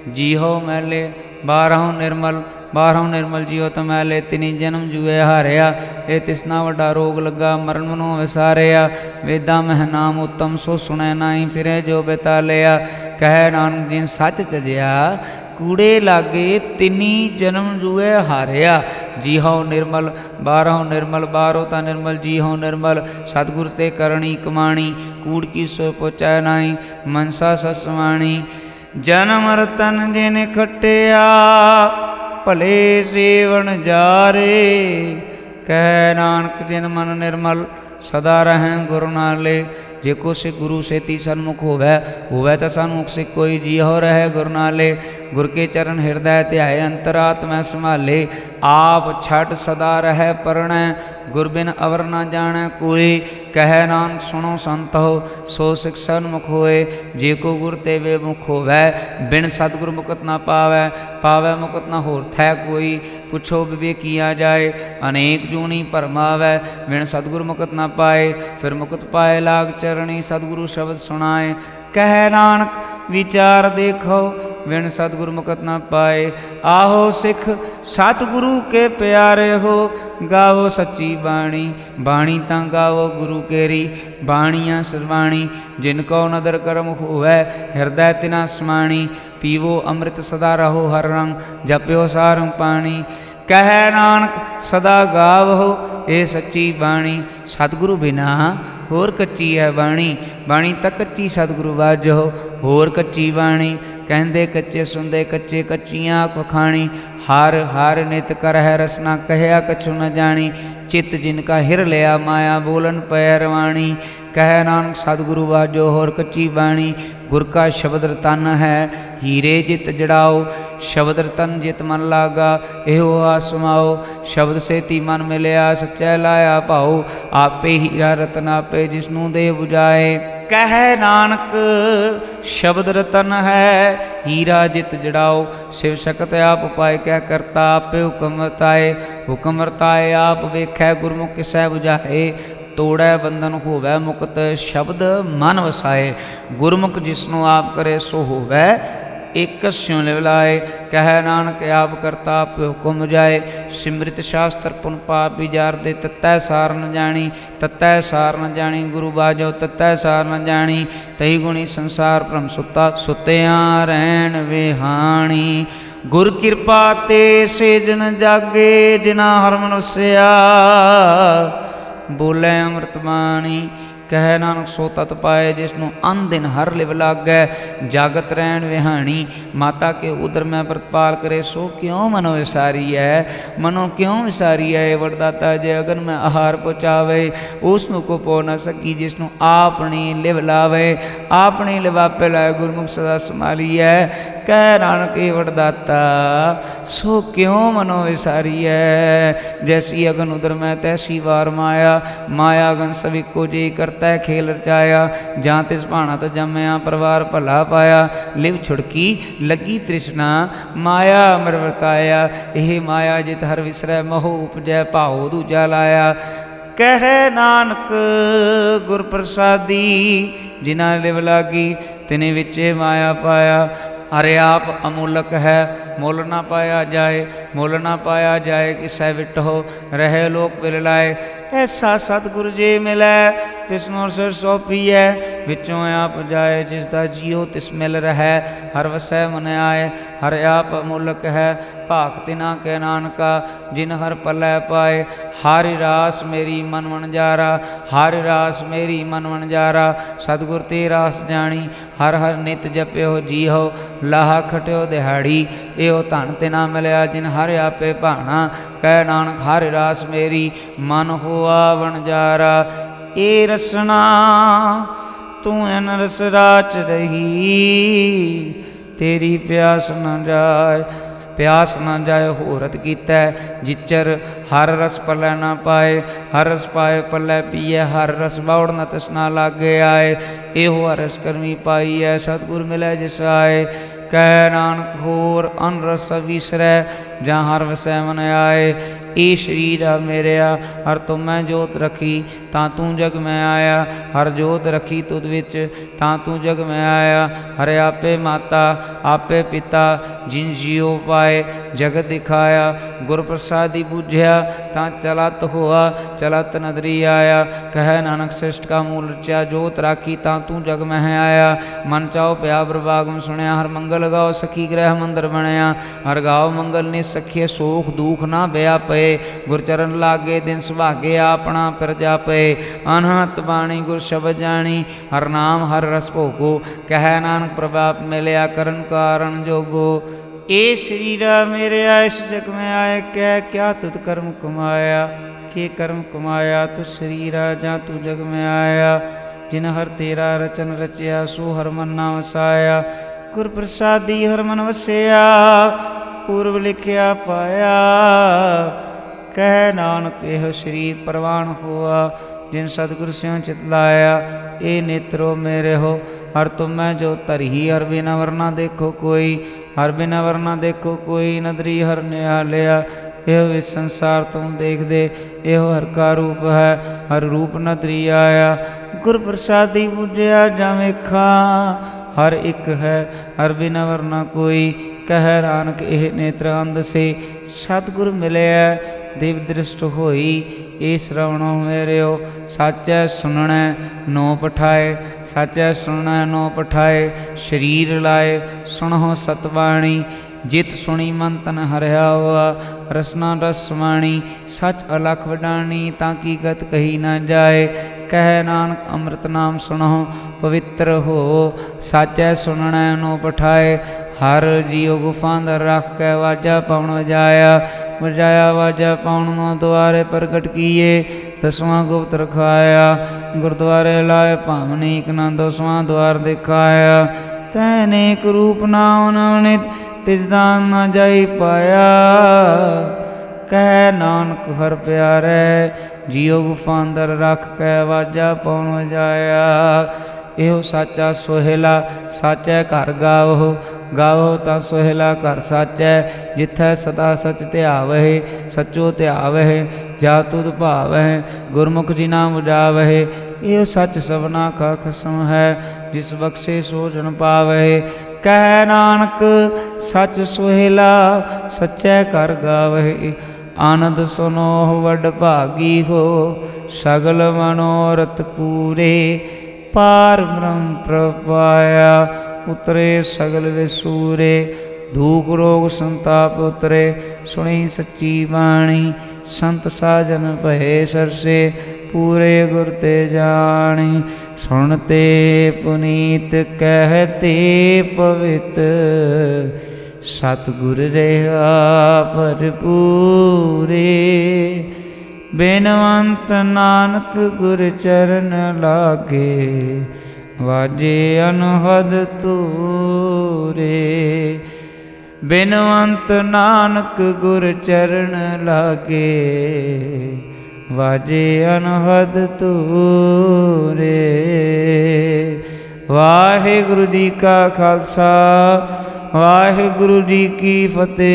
B: जी हो मैले बारह निर्मल ਬਾਰਹੁ ਨਿਰਮਲ ਜੀਉ ਤਮੈਲੇ ਤਿਨੀ ਜਨਮ ਜੂਏ ਹਾਰਿਆ ਇਹ ਤਿਸਨਾ ਵੱਡਾ ਰੋਗ ਲੱਗਾ ਮਰਨ ਮਨੋ ਵਿਸਾਰਿਆ ਵੇਦਾਂ ਮਹਿ ਨਾਮ ਉਤਮ ਸੋ ਸੁਣੈ ਨਾਹੀ ਫਿਰੇ ਜੋ ਬੇਤਾਲਿਆ ਕਹਿ ਨਾਨਕ ਜਿਨ ਸੱਚ ਤਜਿਆ ਕੂੜੇ ਲਾਗੇ ਤਿਨੀ ਜਨਮ ਜੂਏ ਹਾਰਿਆ ਜੀ ਹਉ ਨਿਰਮਲ ਬਾਰਹੁ ਨਿਰਮਲ ਬਾਰੋ ਤਾਂ ਨਿਰਮਲ ਜੀ ਹਉ ਨਿਰਮਲ ਸਤਿਗੁਰ ਤੇ ਕਰਣੀ ਕਮਾਣੀ ਕੂੜ ਕੀ ਸੋ ਪੋਚੈ ਨਾਹੀ ਮਨਸਾ ਸਸਵਾਣੀ ਜਨਮ ਰਤਨ ਜਿਨ ਖਟਿਆ ਭਲੇ ਸੇਵਨ ਜਾਰੇ ਕਹਿ ਨਾਨਕ ਜਿਨ ਮਨ ਨਿਰਮਲ ਸਦਾ ਰਹੈ ਗੁਰੂ ਨਾਲੇ ਜੇ ਕੋ ਸੇ ਗੁਰੂ ਸੇਤੀ ਸਨਮੁਖ ਹੋਵੇ ਹੋਵੇ ਤਾਂ ਸਨਮੁਖ ਸੇ ਕੋਈ ਜੀ ਹੋ ਰਹੇ ਗੁਰੂ ਨਾਲੇ गुर के चरण हृदय त्याय अंतरात्मा संभाले आप छठ सदा रह पर गुरबिन अवर न जाने कोई कह नान सुनो संत हो सो शिक्षण मुख होए जे को गुर ते वे मुख होवै बिन सतगुर मुकत न पावै पावै मुकत न होर थै कोई पुछो विवे किया जाए अनेक जूनी परमावै बिन सतगुर मुकत न पाए फिर मुकत पाए लाग चरणी सतगुरु शब्द सुनाए कह नानक विचार देखो बिन सतगुरु मुकत ना पाए। आहो सिख, सतगुरु के प्यारे हो। गाओ सच्ची बाणी बाणी ता गाओ गुरु केरी। बाणिया सरवाणी जिनको नदर कर्म होवे, हृदय तिना समाणी। पीवो अमृत सदा रहो हर रंग, जप्यो सारंग पाणी। ਕਹਿ ਨਾਨਕ ਸਦਾ ਗਾਵੋ ਇਹ ਸੱਚੀ ਬਾਣੀ ਸਤਿਗੁਰੂ ਬਿਨਾ ਹੋਰ ਕੱਚੀ ਹੈ ਬਾਣੀ ਬਾਣੀ ਤਾਂ ਕੱਚੀ ਸਤਿਗੁਰੂ ਵਾਜੋ ਹੋਰ ਕੱਚੀ ਬਾਣੀ ਕਹਿੰਦੇ ਕੱਚੇ ਸੁੰਦੇ ਕੱਚੇ ਕੱਚੀਆਂ ਆਖ ਖਾਣੀ ਹਰ ਹਰ ਨਿਤ ਕਰਹਿ ਰਸਨਾ ਕਹਿਆ ਕਛੁ ਨ ਜਾਣੀ चित जिनका हिर लिया, माया बोलन पैरवाणी कह नानक सतगुरु बाजो होर कच्ची बाणी। गुर का शब्द रतन है, हीरे जित जड़ाओ। शब्द रतन जित मन लागा, एहो आसमाओ शब्द से ती मन मिलया, सच्चै लाया पाओ। आपे हीरा रतन आपे जिसनू दे बुझाए। कह नानक शब्द रतन है हीरा जित जड़ाओ शिव शकत आप पाए क्या करता आप हुक्मरताए हुक्मरताए आप वेख गुरमुख सह बुझाए तोड़ै बंधन होवै मुक्त शब्द मन वसाए गुरमुख जिसनों आप करे सो होवै ਕਰੇ ਸੋ ਹੋਵੇ ਇਕ ਸਿਉ ਲਿਵਲਾਏ ਕਹਿ ਨਾਨਕ ਆਪ ਕਰਤਾ ਆਪ ਹੁਕਮ ਜਾਏ ਸਿਮਰਿਤ ਸ਼ਾਸਤਰ ਪੁਨ ਪਾਪ ਵਿਚਾਰ ਦੇ ਤਤੈ ਸਾਰ ਨ ਜਾਣੀ ਤਤੈ ਸਾਰ ਨ ਜਾਣੀ ਗੁਰੂ ਬਾਜੋ ਤਤੈ ਸਾਰ ਨ ਜਾਣੀ ਤਈ ਗੁਣੀ ਸੰਸਾਰ ਭ੍ਰਮ ਸੁੱਤਾ ਸੁਤਿਆਂ ਰਹਿਣ ਵਿਹਾਣੀ ਗੁਰ ਕਿਰਪਾ ਤੇ ਸੇਜਨ ਜਾਗੇ ਜਿਨਾ ਹਰ ਮਨੁਸਿਆ ਬੋਲੇ ਅੰਮ੍ਰਿਤ ਬਾਣੀ ਕਹਿ ਨਾਨਕ ਸੋ ਤਤ ਪਾਏ ਜਿਸ ਨੂੰ ਅਨ ਦਿਨ ਹਰ ਲਿਵ ਲਾਗੈ ਜਾਗਤ ਰਹਿਣ ਵਿਹਾਣੀ ਮਾਤਾ ਕੇ ਉਦਰ ਮੈਂ ਪ੍ਰਤਪਾਲ ਕਰੇ ਸੋ ਕਿਉ ਮਨੋ ਵਿਸਾਰੀ ਐ ਮਨੋ ਕਿਉ ਵਿਸਾਰੀ ਐ ਵਰਦਾਤਾ ਜੇ ਅਗਨ ਮੈਂ ਆਹਾਰ ਪਹੁੰਚਾਵੇ ਉਸ ਨੂੰ ਕੋ ਪੋ ਨਾ ਸਕੀ ਜਿਸ ਨੂੰ ਆਪਣੀ ਲਿਵ ਲਾਵੇ ਆਪਣੀ ਲਿਵਾਪੇ ਲਾਏ ਗੁਰਮੁਖ ਸਦਾ ਸੰਭਾਲੀਐ ਕਹਿ कह, नानक वरदाता, सो क्यों मनो विसारी है जैसी अगन उदर मैं, तैसी वार माया माया अगन सभी को जे करता है, खेल रचाया। जा तिस भाणा तो जमया परिवार भला पाया। लिव छुड़की, लगी तृष्णा, माया अमर वरताया। यह माया जित हर विसरै महो उपजय पाहो दूजा लाया। कह नानक, गुरप्रसादी, जिन्हें लिव लागी तिने विचे माया पाया। अरे आप अमूलक है, मोल ना पाया जाए, मोल ना पाया जाए कि सैविट हो, रहे लोग विरलाए ऐसा सतगुरु जी मिले तिसनो सिर सौंपी है बिचों आप जाए जिसका जियो तिस मिल रहै। हर वसै मन आए, हर आप मुलक है। भाक तिना के नानका, जिन हर पलै पाए। हर रास मेरी मन मन जारा हर रास मेरी मन मन जारा सतगुर ते रास जानी हर हर नित जप्यो जीहो। लाह खटियो दिहाड़ी, एहो धन तिना मिलया जिन हर आपे भाणा। कह नानक, हर रास मेरी मन हो हुआ वणजारा ए रसना, तू एन रस राच रही। तेरी प्यास न जाए, प्यास न जाए होरत कीता। है जिचर हर रस पलै ना पाए, हर रस पाए पलै पीए, हर रस बाउड़ न तसना लागे आए। एहो हरस करमी पाई है सतगुर मिले जिस आए। कह नानक होर अन रस विसरै जहाँ हर वसै मन आए। ਆਏ ਏ ਸ਼ਰੀਰ ਆ ਮੇਰਿਆ ਹਰ ਤੁਮ ਮੈਂ ਜੋਤ ਰਖੀ ਤਾਂ ਤੂੰ ਜਗ ਮੈਂ ਆਇਆ ਹਰ ਜੋਤ ਰਖੀ ਤੁਧ ਵਿੱਚ ਤਾਂ ਤੂੰ ਜਗ ਮੈਂ ਆਇਆ ਹਰ ਆਪੇ ਮਾਤਾ ਆਪੇ ਪਿਤਾ ਜਿਨ ਜੀਉ ਪਾਏ जगत दिखाया गुर प्रसादी बुझया, ता चलत हुआ, चलत नदरी आया। कह, नानक श्रेष्ठ का मूल रचा, जोत राखी, ता तू जग मह आया। मन चाओ प्या प्रभागम सुनया हर मंगल गाओ सखी ग्रह मंदिर बनया हर गाओ मंगल ने सखिय सोख दूख ना बया पे। गुरचरण लागे, दिन सुभागे आपना प्रजा पे अनहत बाणी, गुर शब्द जानी हर नाम, हर रस भोगो। कह, नानक प्रभाप मिलया, करण कारण जोगो। ए शरीरा, मेरे इस जग में आए, क्या क्या तुत कर्म कमाया? के कर्म कमाया? तु शरीरा जा तू जग में आया, जिन हर तेरा रचन रचया, सो हर मन ना वसाया गुर प्रसादी हर मन वसया, पूर्व लिखया पाया। कह नानक यह शरीर प्रवान हुआ, जिन सतगुर से चित लाया। ए नेत्रो मेरे हो, हर तुम मैं जो तरही, हर बिना वरना देखो कोई। हर बिना वरना देखो कोई नदरी हर न्यालिया यह इस संसार तुम देख दे यह हर का रूप है, हर रूप नदरी आया। गुर प्रसादी बुझया जावे खा, हर एक है, हर बिना वरना कोई। कह रानक यह नेत्र अंध से सतगुर मिले दिव दृष्ट होई, ए श्रवणो सच है सुनणै नो पठाए है सुनणै नो पठाए, शरीर लाए, सुणहो सतवाणी। जित सुनी मन तन हरिया हुआ, रसना रसवाणी सच अलख वडाणी, ताकि गत कही ना जाए। कह नानक अमृत नाम सुनो पवित्र हो। है सुनणै नो पठाए ਹਰ ਜੀਉ ਗੁਫਾਂ ਦਰ ਰੱਖ ਕੇ ਵਾਜਾ ਪਵਨ ਵਜਾਇਆ ਵਜਾਇਆ ਵਾਜਾ ਪਵਨ ਨੂੰ ਦੁਆਰੇ ਪ੍ਰਗਟ ਕੀਏ ਦਸਵਾਂ ਗੁਪਤ ਰਖਾਇਆ ਗੁਰਦੁਆਰੇ ਲਾਏ ਭਾਵਨੀ ਇਕ ਨਾ ਦਸਵਾਂ ਦੁਆਰ ਦਿਖਾਇਆ ਤੈਨੇ ਇੱਕ ਰੂਪ ਨਾ ਉਨਵਨਿਤ ਤਿਸ ਦਾਨ ਨਾ ਜਾਈ ਪਾਇਆ ਕਹਿ ਨਾਨਕ ਹਰ ਪਿਆਰੇ ਜੀਉ ਗੁਫਾਂ ਅੰਦਰ ਰੱਖ ਕੇ ਵਾਜਾ ਪਉਣ ਵਜਾਇਆ ਇਹੋ ਸਾਚਾ ਸੋਹਿਲਾ ਸਾਚੈ ਘਰ ਗਾਵੋ ਗਾਵੋ ਤਾਂ ਸੋਹਿਲਾ ਘਰ ਸਾਚੈ ਜਿੱਥੈ ਸਦਾ ਸਚ ਧਿਆਵਹਿ ਸਚੋ ਧਿਆਵਹਿ ਜਾ ਤੁਧ ਭਾਵਹਿ ਗੁਰਮੁਖ ਜੀ ਨਾਮ ਉਜਾਵਹਿ ਇਹੋ ਸੱਚ ਸਭਨਾ ਕਾ ਖਸਮ ਹੈ ਜਿਸ ਬਖਸ਼ੇ ਸੋ ਜਨ ਪਾਵਹਿ ਕਹਿ ਨਾਨਕ ਸਚ ਸੁਹਿਲਾ ਸਚੈ ਕਰ ਗਾਵਹਿ ਆਨੰਦ ਸੁਨੋ ਵਡ ਭਾਗੀ ਹੋ ਸਗਲ ਮਨੋਰਥ ਪੂਰੇ पार ब्रह्म प्रपाया उतरे सगल विसूरे धूक रोग संताप उतरे, सुनी सच्ची बाणी संत साजन पहे सरसे, पूरे गुरते जानी सुनते पुनीत, कहते पवित, सतगुर रेहा पर पूरे ਬੇਨਵੰਤ ਨਾਨਕ ਗੁਰ ਚਰਨ ਲਾਗੇ ਵਾਜੇ ਅਨਹਦ ਤੂਰੇ ਬਿਨਵੰਤ ਨਾਨਕ ਗੁਰ ਚਰਨ ਲਾਗੇ ਵਾਜੇ ਅਨਹਦ ਤੂਰੇ ਵਾਹਿਗੁਰੂ ਜੀ ਕਾ ਖਾਲਸਾ ਵਾਹਿਗੁਰੂ ਜੀ ਕੀ ਫਤਿਹ